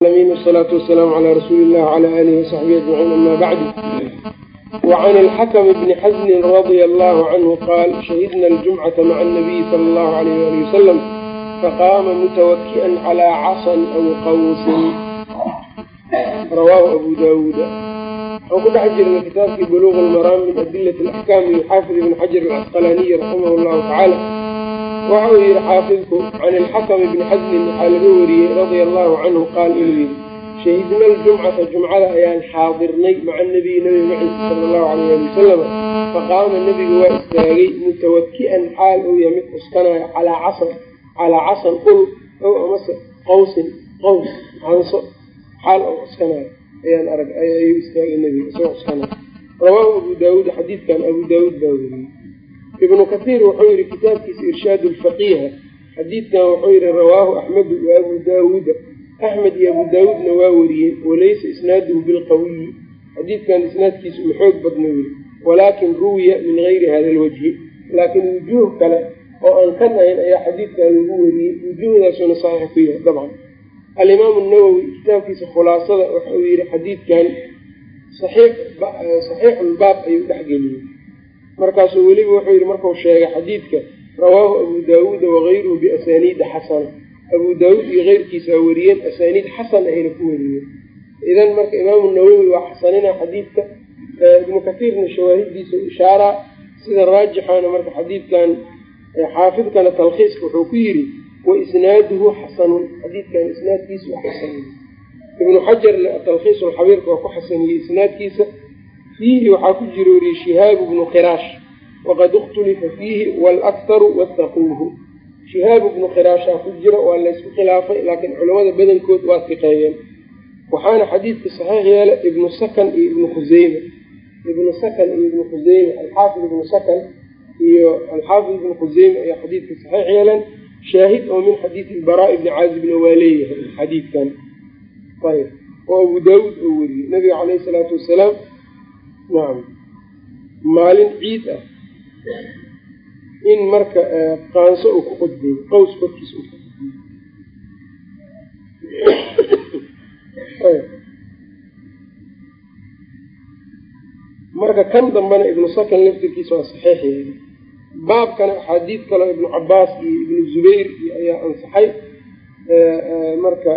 min wsalaatu wasalaamu calaa rasuuli illah wcala aalihi wasaxbihi ajmaciin ama bacdu wacan alxakm bni xasnin radia allahu canhu qaal shahidna aljumcata maca anabiyi sala allahu alayh waalih wasalam faqaama mutawaki'an calaa casan aw qawsin rawaahu abu daawuuda waxaan ku dhex jirnay kitaabkii buluuq lmaraam min adilati alaxkaam lilxaafid ibn xajar alcasqalaaniyi raximah llahu tacaala waxa uu yihi xaafidku can ilxakam ibni xasnin waxaa laga wariyey radia allahu canhu qaal inuu yihi shahidna aljumcata jumcada ayaan xaadirnay maca nabiyi nabi maciisa sala allahu alayh ali wasalama faqaama nebigu waa istaagay mutawaki'an xaal uu yahay mid cuskanayo calaa casan calaa casan ul ow amase qawsin qaws hanso xaal oo cuskanayo ayaan arag ayuu istaagay nebiga isagoo cuskanayo rawaahu abu daawuud xadiidkan abu daawuud baa weriyey ibnu kathiir wuxuu yihi kitaabkiisa irshaad lfaqiiha xadiidkan wuxuu yihi rawaahu axmedu wa abu daawuuda axmed iyo abu daawuudna waa weriyeen walaysa isnaaduhu bilqawiyi xadiidkan isnaadkiisa uu xoog badna yiri walaakin ruwiya min gayri hada alwajhi laakiin wujuuh kale oo aan kan ahayn ayaa xadiidkan lagu weriyey wujuuhdaasuna saxiix ku yahay dabcan. Alimaamu nawowi kitaabkiisa khulaasada waxa uu yihi xadiidkan saxiixulbaab ayuu dhexgeliyey markaasuu weliba wuxuu yihi markuu sheegay xadiidka rawaahu abu daawuuda wagayruhu biasaniida xasana abu daawuud iyo keyrkiisa weriyeen asaaniid xasan ahayna ku weriyeen idan marka imaamu nawowi waa xasanina xadiidka ibnu kasiirna shawaahidiisa u ishaaraa sida raajixaana marka xadiidkan xaafidkana talkhiiska wuxuu ku yidhi wa isnaaduhu xasanun. Xadiidkan isnaadkiisa waa xasanun ibnu xajarna talkhiis lxabiirka waa ku xasaniyey isnaadkiisa fiihi waxaa ku jirooriyey shihaabu bnu khiraash waqad ikhtulifa fiihi waalaktaru wattaquuhu shihaabu bnu khiraashaa ku jira waa laysku khilaafay laakiin culamada badankood waa fiqeeyeen waxaana xadiidka saxiix yeela ibnu sakan iyo ibnu khuseyme ibnu sakan iyo ibnu khuseyme alxaafid ibnu sakan iyo alxaafid ibnu khuseyme ayaa xadiidka saxiix yeeleen shaahid oo min xadiidi ilbaraa ibni caazibna waa leeyahay xadiidkan ayb oo abu daawuud oo weriyey nabiga caleyhi salaatu wasalaam maalin ciid ah. In marka qaanso uu ku qudbeeyo qaws korkiisa qudbeeyo marka kan dambena ibnu sakan laftirkiisa waa saxiix yeelay baabkana axaadiid kaleo ibnu cabaas iyo ibnu zubayr iyo ayaa ansaxay. Marka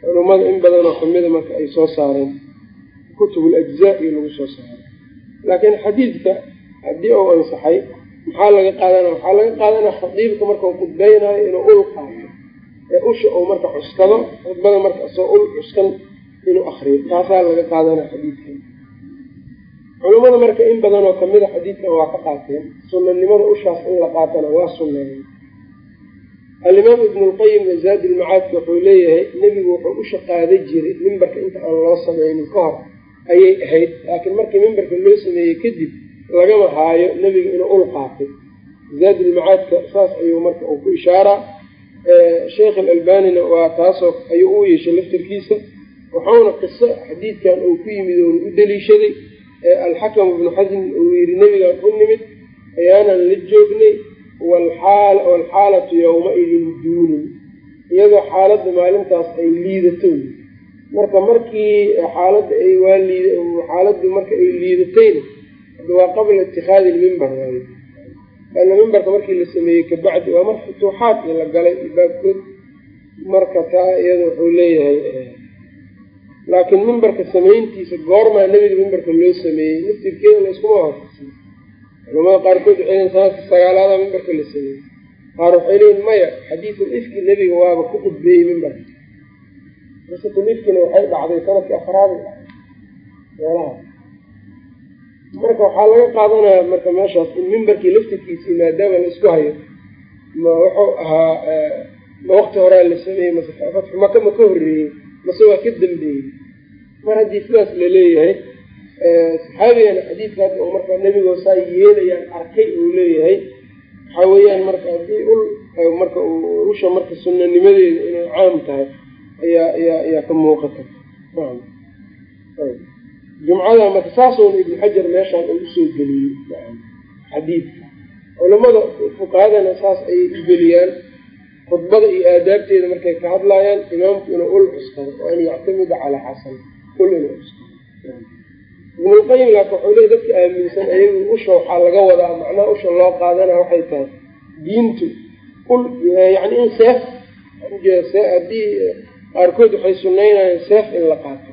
culummada in badanoo kamida marka ay soo saareen kutubul ajzaa iyo lagu soo saaray. Laakiin xadiidka haddii uu ansaxay maxaa laga qaadanaya waxaa laga qaadanaya khadiibka markau khudbeynayo inuu ul qaato ee usha uu marka cuskado khudbada marka isoo ul cuskan inuu akriyo taasaa laga qaadanaya xadiidkan culummada marka in badanoo kamida xadiidkan waa ka qaateen sunanimada ushaas in la qaatana waa sunneeyey alimaam ibnulqayim zaadulmacaadka wuxuu leeyahay nebigu wuxuu usha qaada jiray mimbarka inta aan loo sameynin ka hor ayay ahayd laakiin markii mimbarka loo sameeyey kadib lagama haayo nebiga inuu ul qaatay. Zaadulmacaadka saas ayuu marka uu ku ishaaraa. Sheekh alalbanina waa taasoo ayuu u yeeshay laftarkiisa wuxuuna qiso xadiidkan uu ku yimid oon u daliishaday. Alxakam ibnu xasmin uu yidhi nebigaan u nimid ayaanan la joognay waalxaalatu yowma-idin duunin iyadoo xaaladda maalintaas ay liidato marka markii xaaladda ay waa liid xaaladdu marka ay liidatayna waa qabla itikaadi lmimbar waaye. Ana mimbarka markii la sameeyey kabacdi waa mar futuuxaadkii la galay baabkood. Marka taa iyada wuxuu leeyahay laakiin mimbarka samayntiisa goormaa nebiga mimbarka loo sameeyey laftirkeeda la iskuma waafaqsan culamada qaarkood waxay leeyiin sanadka sagaalaada mimbarka la sameeyey. Qaar waxay leeyiin maya xadiisul ifki nebiga waaba ku qudbeeyey mimbarka qisatul ifkina waxay dhacday sannadkii afraad meelaha marka waxaa laga qaadanaya marka meeshaas in mimbarkii laftirkiisii maadaama la isku hayo ma wuxuu ahaa ma waqti horaa la sameeyey mase fatxu maka ma ka horreeyey mase waa ka dambeeyey. Mar haddii sidaas la leeyahay saxaabigana xadiidka hadda oo markaa nebigoo saa yeelayaan arkay uu leeyahay. Waxaa weeyaan marka haddii ul marka usha marka sunanimadeeda inay caam tahay ayaa ayaa ayaa ka muuqata. Jumcada marka saasuna ibnu xajar meeshaan uu u soo geliyey xadiidka. Culamada fuqahadana saas ayay geliyaan khudbada iyo aadaabteeda markay ka hadlayaan imaamku inuu ul cuskado oo an yactamida calaa xasan ul inuu cuskado. Ibnulqayim laakin wuxuu leey dadka aaminsan ayagu usha waxaa laga wadaa macnaha usha loo qaadana waxay tahay diintu ul yani in seef haddii qaarkood waxay sunaynayaan seef in la qaato.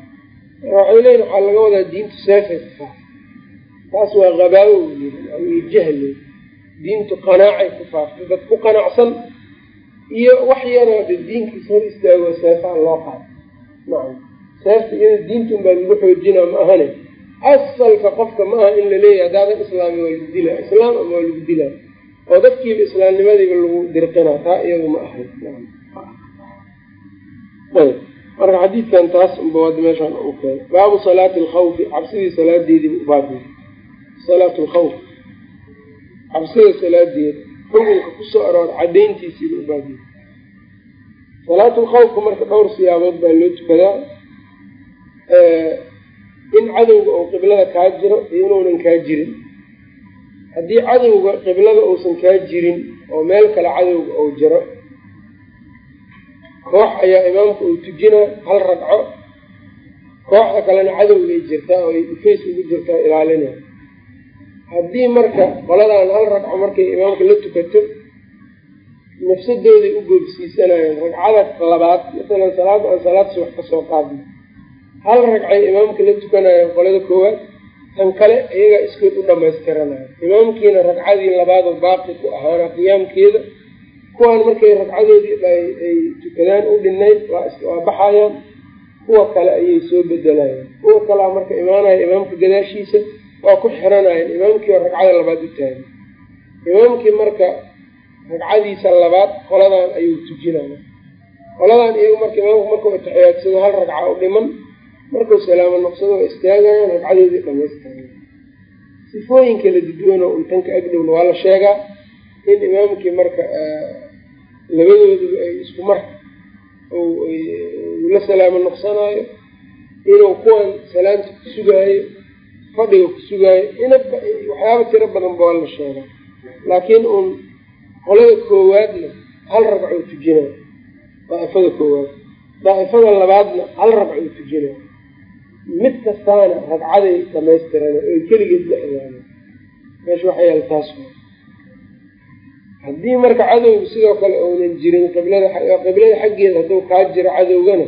Waxay leeyiin waxaa laga wadaa diintu seefay ku faafay taas waa qabaawo iyo jahli diintu qanaacay ku faaftay dad ku qanacsan iyo wax yaroo de diinkiisa hor istaago seefaha loo qaato. Nacam seefta iyada diintun baa lagu xoojinaa ma ahane. Asalka qofka ma aha in la leeyahay haddaadan islaami waa lagu dilaa. Islaam ama waa lagu dilaa? Oo dadkiiba islaamnimadiiba lagu dirqinaa taa iyadu ma ahay ayb. Marka xadiidkan taas unba wada meeshaan u keenay baabu salaati alkhawfi cabsidii salaadeedii ubaabi salaatu lkhawf cabsida salaadeeda xukunka ku soo aroor cadayntiisiiba ubaabiye salaatu lkhawfka marka dhowr siyaabood baa loo tukadaa. In cadowga oo qiblada kaa jiro iyo inuunan kaa jirin. Haddii cadowga qiblada uusan kaa jirin oo meel kale cadowga uu jiro koox ayaa imaamka uu tujinaa hal ragco. Kooxda kalena cadowgay jirtaa oo ay dhufays ugu jirtaa ilaalinaya haddii marka qoladan hal ragco markay imaamka la tukato nafsadooday u goobsiisanayaan. Ragcada labaad masalan salaada aan salaad subax ka soo qaadno hal ragcay imaamka la tukanayaan qolada koowaad tan kale iyagaa iskood u dhamaystiranaya imaamkiina ragcadii labaadoo baaqi ku ahaana qiyaamkeeda kuwaan markay ragcadoodii ay tukadaan u dhinayd waa baxayaan. Kuwa kale ayay soo bedelayaan kuwa kalea marka imaanaya imaamka gadaashiisa waa ku xiranayaan imaamkii oo ragcada labaad u taagay imaamkii marka ragcadiisa labaad qoladan ayuu tujinaya qoladan iyagu marka imaamku markuu atixiyaadsado hal ragca u dhiman markuu salaamo noqsado waa istaagayaan ragcadoodii dhamaystirayan sifooyin kala duduwanoo untanka agdhowna waa la sheegaa in imaamkii marka labadooduba ay isku mar la salaamo noqsanaayo inuu kuwan salaamta ku sugaayo fadhiga ku sugaayo ina waxyaaba tiro badan ba la sheegaa laakiin uun qolada koowaadna hal ragcoo tujinaa daa'ifada koowaad. Daa'ifada labaadna hal ragcoo tujinaa mid kastaana ragcaday dhamaystiran oy keligeed la egaana meesha waxa yaal taas haddii marka cadowga sidoo kale uunan jirin qiblada qiblada xaggeeda hadduu kaa jiro cadowgana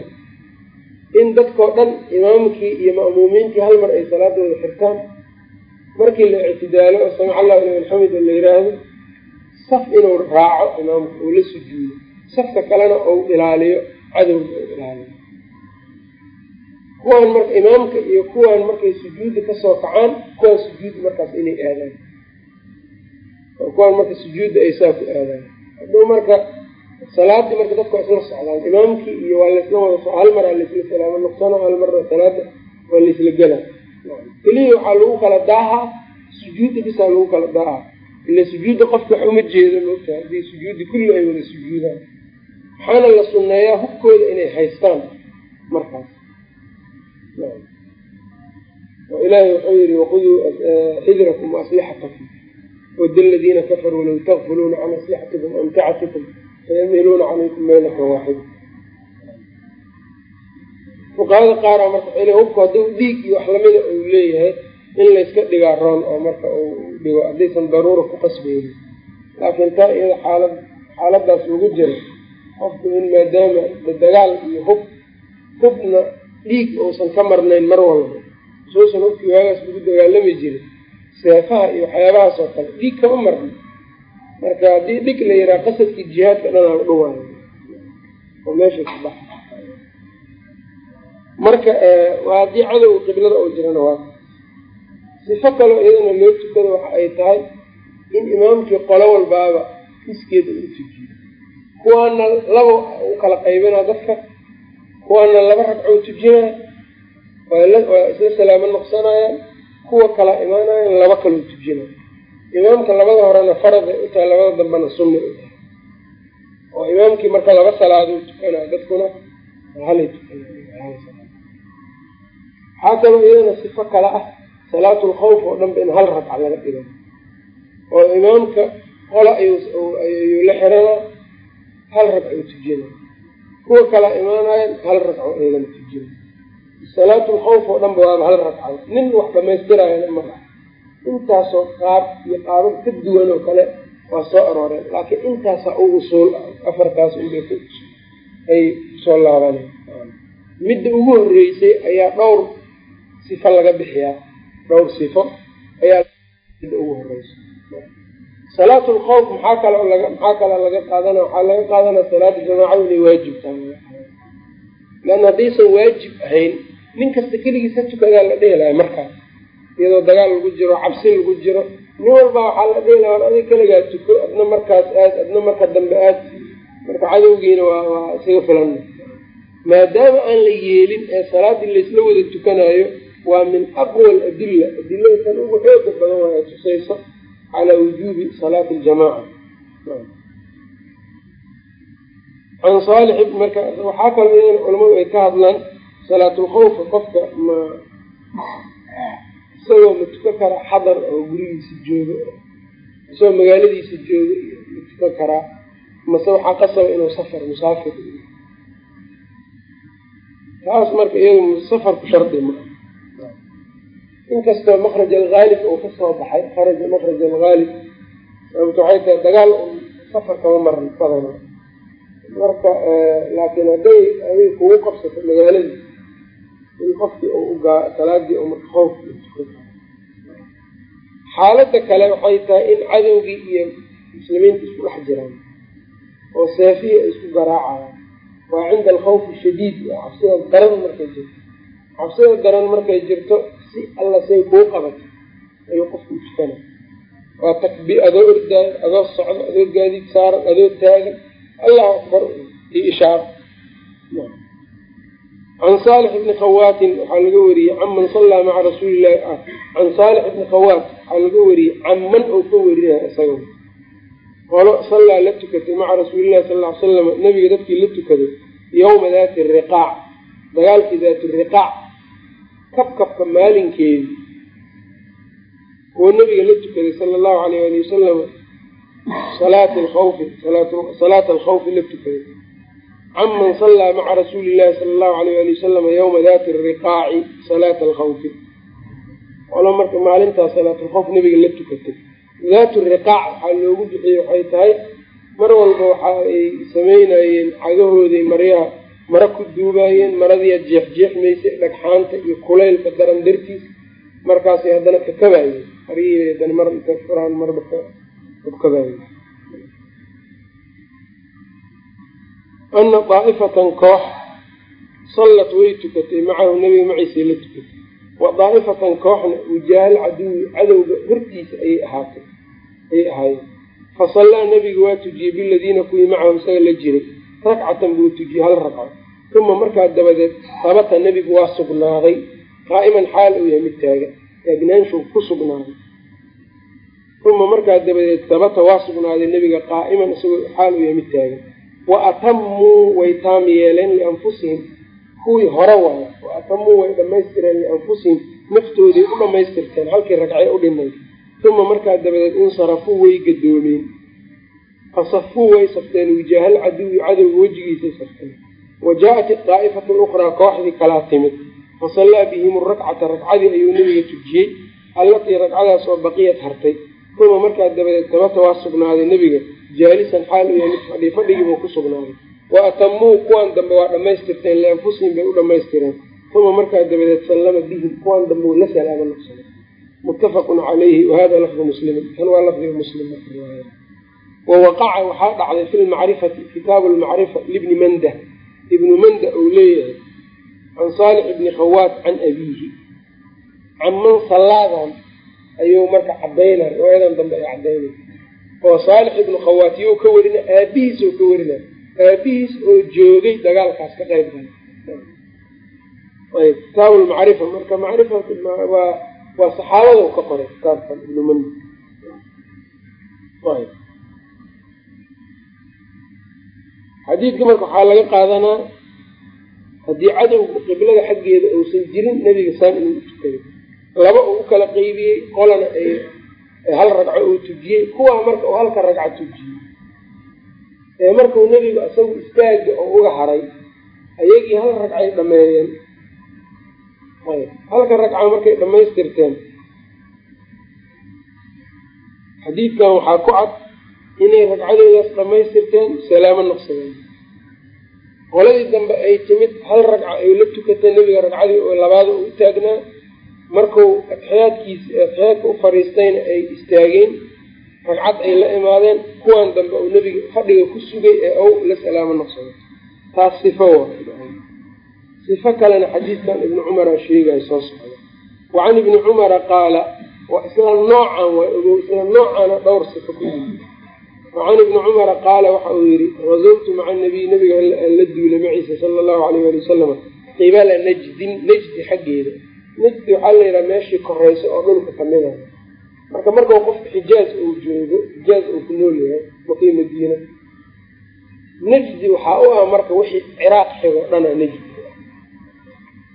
in dadkao dhan imaamkii iyo ma'muumiintii hal mar ay salaadooda xirtaan markii la ictidaalo oo samic allahu liman xamida la yiraahdo saf inuu raaco imaamka uu la sujuudo. Safka kalena uu ilaaliyo cadowga uu ilaaliyo. Kuwaan marka imaamka iyo kuwaan markay sujuudda ka soo kacaan kuwaan sujuudda markaas inay aadaan kuwaan marka sujuudda ay saa ku aadaan. Hadduu marka salaadii marka dadka waa isla socdaan imaamkii iyo waa laysla wada hal maraa laysla salaamo noqsano hal marna salaada waa laysla gela keliya waxaa lagu kala daahaa sujuudda bisaa lagu kala daahaa. Ila sujuudda qofka wax uma jeedo moogta haddii sujuudda kulli ay wada sujuudaan. Waxaana la sunneeyaa hubkooda inay haystaan markaas. Ilaahay wuxuu yihi waquduu xidrakum waaslixatakum wada ladiina kafaruu low takfuluuna can aslixatikum amtacatikum fayamiluuna calaykum maylaka waaxida fuqahada qaara marka le hubku hadduu dhiig iyo wax lamida uu leeyahay in layska dhigaa roon oo marka uu dhigo haddaysan daruura ku qasbeynin laakiin taa iyada xaalad xaaladaas lagu jiro qofku in maadaama dagaal iyo hub hubna dhiig uusan ka marnayn mar walba usuusan hubkii waagaas lagu dagaalami jiray seefaha iyo waxyaabahaas oo kale dhiig kama marna marka haddii dhig la yiraa qasadkii jihaadka dhanaa udhawaayo oo meesha ka baxa marka haddii cadowga qiblada oo jirana waa. Sifo kaloo iyadana loo tukado waxa ay tahay in imaamkii qolo walbaaba iskeeda uu tujiyo. Kuwaana laba u kala qaybinaa dadka kuwaana laba ragcoo tujinaya waa isla salaamo noqsanayaan kuwa kala imaanayaan laba kaloo tujinaya imaamka labada horena faraday u tahay labada dambena sunna u tahay. Oo imaamkii marka laba salaaduu tukanaya dadkuna halay tukanaya waxaa kaloo iyadana sifo kale ah salaatu lkhawf oo dhanba in hal ragca laga dhigo. Oo imaamka qola ayuu la xiranaa hal ragco tujina kuwa kala imaanayan hal ragco tujina salaatul khawf oo dhan ba waaba hal ragcado nin wax dhamaystiraayana ma laha. Intaasoo qaab iyo qaabab ka duwan oo kale waa soo arooreen. Laakiin intaasa u usuul afartaas unbay ay ku soo laabaneen midda ugu horeysay ayaa dhowr sifo laga bixiyaa. Dhowr sifo ayaa midda ugu horeysa salaat lkhawf maxaa kale maxaa kale laga qaadana waxaa laga qaadanaa salaada jamaaca inay waajib tahay. Leanna haddaysan waajib ahayn nin kasta keligiis ha tukadaa la dhihi lahay markaas. Iyadoo dagaal lagu jiro cabsi lagu jiro nin walba waxaa la dhihi laha adig keligaa tuko adna markaas aad adna marka dambe aad. Marka cadowgiina waa isaga filan. Maadaama aan la yeelin ee salaadii laysla wada tukanayo waa min aqwa aladilla adilada tan ugu xooga badan waa tusayso calaa wujuubi salaati ljamaca can saalix marka waxaa kaloo iyadan culamadu ay ka hadlaan salaatulkhawfka qofka ma isagoo ma tukan karaa xadar oo gurigiisa joogo isagoo magaaladiisa joogo iyo ma tukan karaa mase waxaa qasaba inuu safar musaafir taas marka iyadu safarku shardi ma. Inkastoo makraj alghaalib uu ka soo baxay kharaja makraj alghaalib sababto waxay tahay dagaal safar kama maran badana marka laakiin hadday adig kugu qabsato magaaladii ugaa salaadii marka howf xaaladda kale waxay tahay in cadowgii iyo muslimiinta isku dhex jiraan oo seefiya ay isku garaacayaan. Waa cinda alkhawfi shadiid cabsida daran markay jirto. Cabsida daran markay jirto si alla say kuu qabato ayuu qofku u tukana waa takbi adoo ordaayo adoo socdo adoo gaadiid saaran adoo taagan allahu akbar iyo ishaaro can saalix ibni khawaatin waxaa laga wariyey canman sallaa maca rasuulilahi can saalix ibni khawaat waxaa laga wariyey canman oo ka warinaya isaga qolo sallaa la tukatay maca rasuulillahi sal ly salam nabiga dadkii la tukaday yowma daati riqaac dagaalkii daati riqaac kabkabka maalinkeedi kuwa nabiga la tukaday sala allahu alayh ali wasalam salaata alkhawfi salaata alkhawfi la tukaday canman sallaa maca rasuuli llahi sala allahu alayh ali wasalama yowma daati riqaaci salaata alkhawfi qolo marka maalintaas salaatlkhawf nabiga la tukatay daatu riqaac waxaa loogu bixiyey waxay tahay mar walba waxa ay sameynayeen cagahooday maryaha mara ku duubaayeen maradiia jeexjeexmaysay dhagxaanta iyo kulaylka daran dartiis markaasay haddana kakabaayeen maryihii haddana mar inta furaan marba kakabaayeen ana daa'ifatan koox sallat way tukatay macahu nabiga maciisay la tukatay. Wa daa'ifatan kooxna wujaahal caduwi cadowga hortiisa ayay ahaatay ayay ahaayeen. Fasallaa nabiga waa tujiyey biladiina kuwii macahu isaga la jiray. Ragcatan buu tujiyey hal ragco uma markaa dabadeed sabata nebigu waa sugnaaday. Qaa'iman xaal uu yahay mid taagan taagnaanshu ku sugnaaday. Uma markaa dabadeed sabata waa sugnaaday nebiga qaa'iman isagoo xaal uu yahay mid taagan wa atamuu way taam yeeleen lianfusihim kuwii hore waaya wa atamuu way dhamaystireen lianfusihim naftooday u dhamaystirteen halkii ragcay u dhimay uma markaa dabadeed insarafuu way gadoomeen fasafuu way safteen. Wijaahal caduwi cadowga wejigiisay safteen. Wa jaa-at daa'ifatu lukhraa kooxdii kalaa timid. Fasallaa bihim rakcata ragcadii ayuu nebiga tujiyey. Allatii ragcadaas oo baqiyad hartay. Uma markaa dabadeed sabata waa sugnaaday nebiga jaalisan xaal u yahay mid fadhi fadhigiibuu ku sugnaaday. Wa atamuu kuwan dambe waa dhammaystirteen lianfusihim bay u dhammaystireen uma markaa dabadeed sallama bihim kuwan dambe uu la salaamo naqsaday muttafaqun calayhi wahada lafdu muslimin kan waa lafdiga muslim wawaqaca waxaa dhacday fi lmacrifati kitaabu lmacrifa libni manda. Ibnu manda uu leeyahay can saalix ibni khawaat can abiihi. Canman sallaadan ayuu marka cadaynay riwaayadan dambe ay cadaynay oo saalix ibnu khawaat you ka warina aabihiis oo ka warina. Aabihiis oo joogay dagaalkaas ka qayb galay. Ayb kitaabu lmacrifa marka macrifa waa waa saxaabada ka qoray kitaabkan ibnu manda xadiidka marka waxaa laga qaadanaa haddii cadowga qiblada xaggeeda uusan jirin nebiga saan inuu utukaday laba uu u kala qeybiyey qolana ay hal ragco uu tujiyey kuwaa marka uu halka ragco tujiyey. Ee markuu nebigu isagu istaaga oo uga haray ayagii hal ragcay dhameeyeen halka ragca markay dhamaystirteen xadiidkan waxaa ku cad inay ragcadoodaas dhamaystirteen salaamo noqsadeen qoladii dambe ay timid hal ragca ay la tukatay nebiga ragcadii oo labaada u taagnaa markuu atxiyaadkiisa atxiyaadka u fariistayna ay istaageen ragcad ay la imaadeen kuwan dambe uu nebiga fadhiga ku sugay ee ow la salaamo noqsado. Taas sifo wa sifo kalena xadiidkan ibni cumara sheegaya soo socda. Wa can ibni cumara qaala waa isla noocan waa ogow isla noocana dhowr sifo ku yimi wacan ibni cumara qaala waxa uu yihi razawtu maca nabiy nabiga la duulay maciisa sala allahu alayh ali wasalama qibala najdin najdi xaggeeda najdi waxaa la yidhaha meeshii koreysa oo dhulka kamida marka markau qofka xijaaz uu joogo xijaaz uu ku nool yahay makii madiina najdi waxaa u ah marka wixii ciraaq xigo dhana najdi.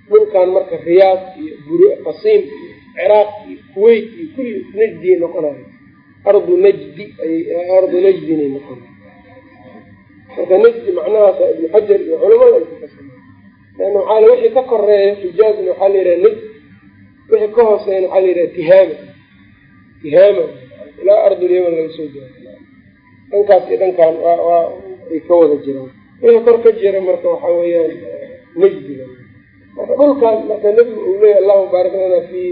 Dhulkan marka riyaad iyo bur qasiim iyo ciraaq iyo kuweyt iyo kulli najdiay noqonayo ardu najdi ardu najdinay noqon marka najdi macnahaasa ibnu xajar iyo culamada ay ku fasira leanna waxaa wixii ka koreeya xijaazna waxaa la yidhaha najd wixii ka hooseeyana waxaa la yidhaha tihaama tihaama ilaa ardulyaman laga soo gaaro dhankaas iyo dhankaan ay ka wada jiraan. Wixii kor ka jira marka waxaa weeyaan najdiga marka dhulkaan marka nebigu uu leeyahy allahuma baarik lana fii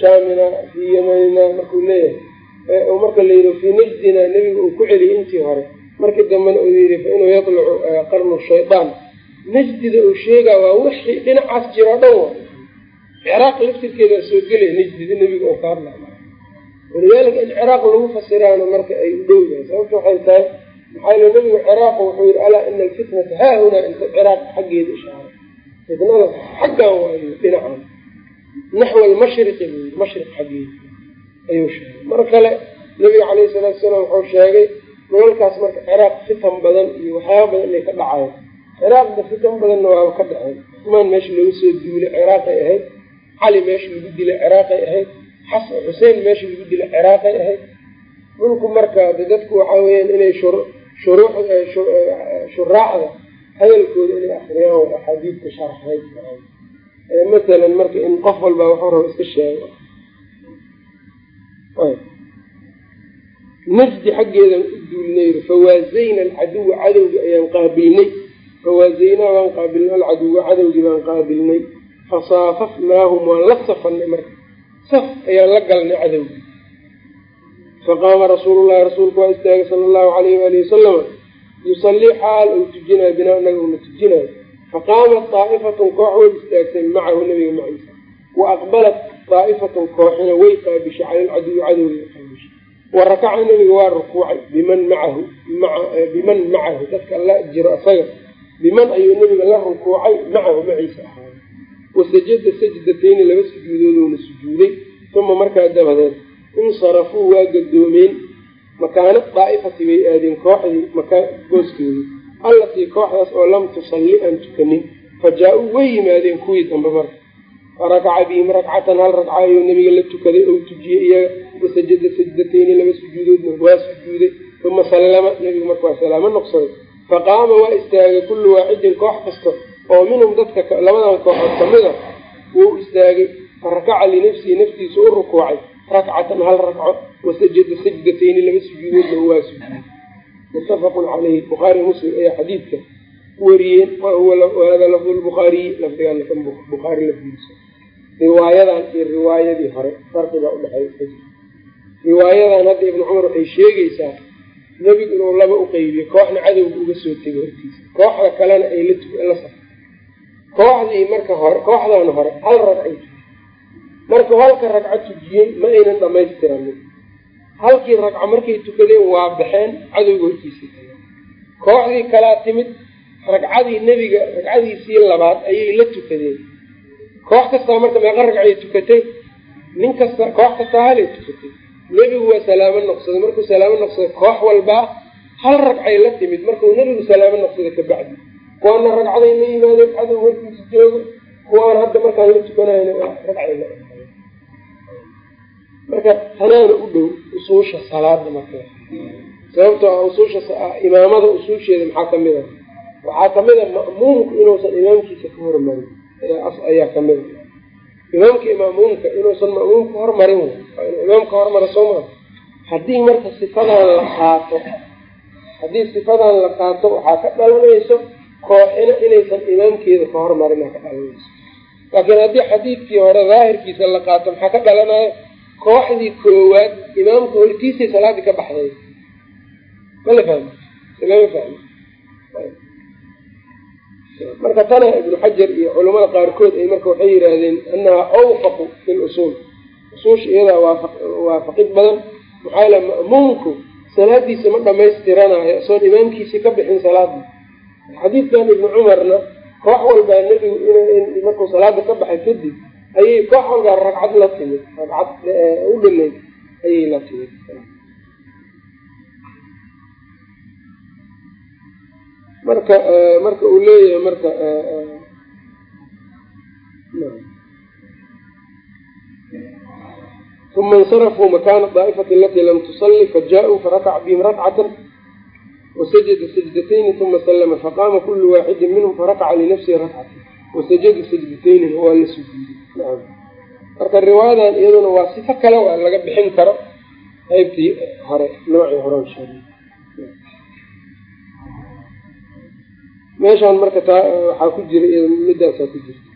shaamina fii yamanina markuu leeyahay marka la yidhi fii najdina nebiga uu ku celiyay intii hore. Markii dambena uu yidhi fa inuu yatlucu qarnu shaydaan najdida uu sheegaa waa wixii dhinacaas jiro dhan wa ciraaq laftirkeedaa soo gelaya najdida nebiga oo ka hadla walidaalika in ciraaq lagu fasiraano marka ay u dhow yahay. Sababta waxay tahay maxaa yile nebigu ciraaq wuxuu yihi alaa ina alfitnata haahunaa inta ciraaq xaggeeda ishaaray fitnada xaggan waayo dhinacan naxwa almashriqi buu yii mashriq xaggeeda ayuu sheegay. Mar kale nabiga caleyhi salaatu salaam wuxuu sheegay gobolkaas marka ciraaq fitan badan iyo waxyaaba badan inay ka dhacayo ciraaqda fitan badanna waaba ka dhaceen cusmaan meesha looga soo duulay ciraaqay ahayd cali meesha lagu dilay ciraaqay ahayd xasan xuseen meesha lagu dilay ciraaqay ahayd. Dhulku marka de dadku waxaa weyaan inay shuraacda hadalkooda inay akriyaan wa axaadiidka sharxayd masalan marka in qof walba waxuu raba iska sheego. Najdi xaggeedan u duulnay fawaazayna alcaduwa cadowgi ayaan qaabilnay. Fawaazaynaa waan qaabilnay alcaduwa cadowgii baan qaabilnay fasaafafnaahum waan la safanay marka. Saf ayaan la galnay cadowgi faqaama rasuulu llahi rasuulku waa istaagay sala allahu alayh waalihi wasalama yusallii xaal uu tujinayo binaa naga una tujinayo faqaamat daa'ifatun koox way istaagtay macahu nabiga maciisa wa aqbalat daa'ifatun kooxina way qaabishay cala alcaduwi qaabishay. Wa rakaca nabiga waa rukuucay biman macahu biman macahu dadka la jiro asaga biman ayuu nabiga la rukuucay macahu maciisa ahaaday wasajada sajdatayni laba sujuudooduna sujuuday uma markaa dabadeed insarafuu waa gadoomeen. Makaana daa'ifati bay aadeen kooxdii gooskeedii. Allatii kooxdaas oo lam tusalli aan tukanin fa jaa-uu way yimaadeen kuwii dambe marka farakaca bihim rakcatan hal ragca ayuu nabiga la tukaday ou tujiyey iyaga. Wasajada sajdatayni laba sujuudoodna waa sujuuday uma sallama nabigu marka waa salaamo noqsaday. Faqaama waa istaagay kullu waaxidin koox kasta oo minhum dadka labadan kooxood ka mid a wuu istaagay farakaca linafsihi naftiisa u rukuucay rakcatan hal ragco wasajada sajdatayni laba sujuudoodna waa sujuuday muttafaqun caleyhi bukhaari muslim ayaa xadiidka wariyeen wahada lafdu lbukhaariyi lafdigan bukhaari lafdigiisa riwaayadan iyo riwaayadii hore farqibaa udhexeeya riwaayadan hadda ibnu cumar waxay sheegaysaa nebigu inuu laba u qeybiyo kooxna cadowga uga soo tego hortiisa. Kooxda kalena ay la safo kooxdii marka hore kooxdan hore hal ragcay markuu halka ragco tujiyey ma aynan dhamaystiranin halkii ragco markay tukadeen waa baxeen cadowga hortiisa kooxdii kalaa timid ragcadii nebiga ragcadiisii labaad ayay la tukadeen. Koox kastaa marka meeqa ragcay tukatay nin kasta koox kastaa halay tukatay. Nebigu waa salaamo noqsaday markuu salaamo noqsaday koox walbaa hal ragcay la timid. Markuu nebigu salaamo noqsaday kabacdi kuwaana ragcaday la yimaadeen cadow hortiisa joogo kuwaan hadda markaan la tukanayna ragcay la marka tanaana u dhow usuusha salaada marka. Sababtoo ah usuusha imaamada usuusheeda maxaa ka mid a? Waxaa ka mid a ma'muumku inuusan imaamkiisa ka hormarin. Ayaa ka mid a. Imaamka imaamuumka inuusan ma'muumka hormarin waa inuu imaamka hormara soo maa haddii marka sifadan la qaato haddii sifadan la qaato waxaa ka dhalanayso kooxina inaysan imaamkeeda ka hormarina ka dhalanayso laakiin haddii xadiidkii hore daahirkiisa la qaato maxaa ka dhalanayo kooxdii koowaad imaamka hortiisay salaadii ka baxday. Ma la fahmi? Lama fahmi? Marka tana ibnu xajar iyo culamada qaarkood ay marka waxay yidhaahdeen annaha awfaqu fi lusuul usuusha iyadaa waafaqid badan. Maxaa yale ma'muumku salaadiisa ma dhamaystiranayo isoon imaamkiisii ka bixin salaada xadiidkan ibnu cumarna koox walbaa nebigu in markuu salaada ka baxay kadib ayay koox walbaa ragcad la timid ragcad u dhinayd ayay la timid. Marka marka uu leeyahay marka uma insarafuu makaana daa'ifati alatii lam tusalli faja-uu farakaca bihim rakcatan wasajada sajdatayni uma sallama faqaama kulu waaxidin minhum farakaca linafsihi rakcatan wasajada sajdatayni waa la sujuuday marka riwaayadan iyaduna waa sifo kale laga bixin karo qaybtii hore noocii hore meeshaan marka taa waxaa ku jira midaasaa ku jirta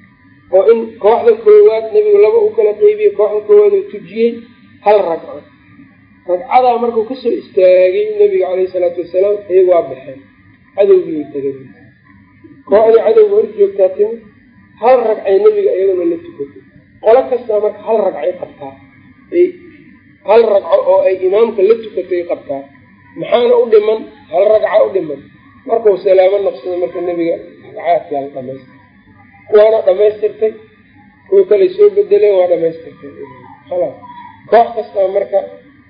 oo in kooxda koowaad nebigu laba u kala qeybiyey kooxda koowaad uu tujiyey hal ragco ragcadaa markuu ka soo istaagay nebiga caleyhi salaatu wasalaam iyagu waa baxeen cadowgii tagay kooxdii cadowga hor joogtaa timid hal ragcay nebiga iyaduna la tukatay. Qolo kastaa marka hal ragcay qabtaa. Hal ragco oo ay imaamka la tukatay qabtaa. Maxaana u dhiman? Hal ragca u dhiman. Markau salaamo naqsada marka nebiga ragcaadkaa la dhamaystay. Waana dhamaystirtay. Kuwa kaley soo bedeleen waa dhamaystirtay. Koox kastaa marka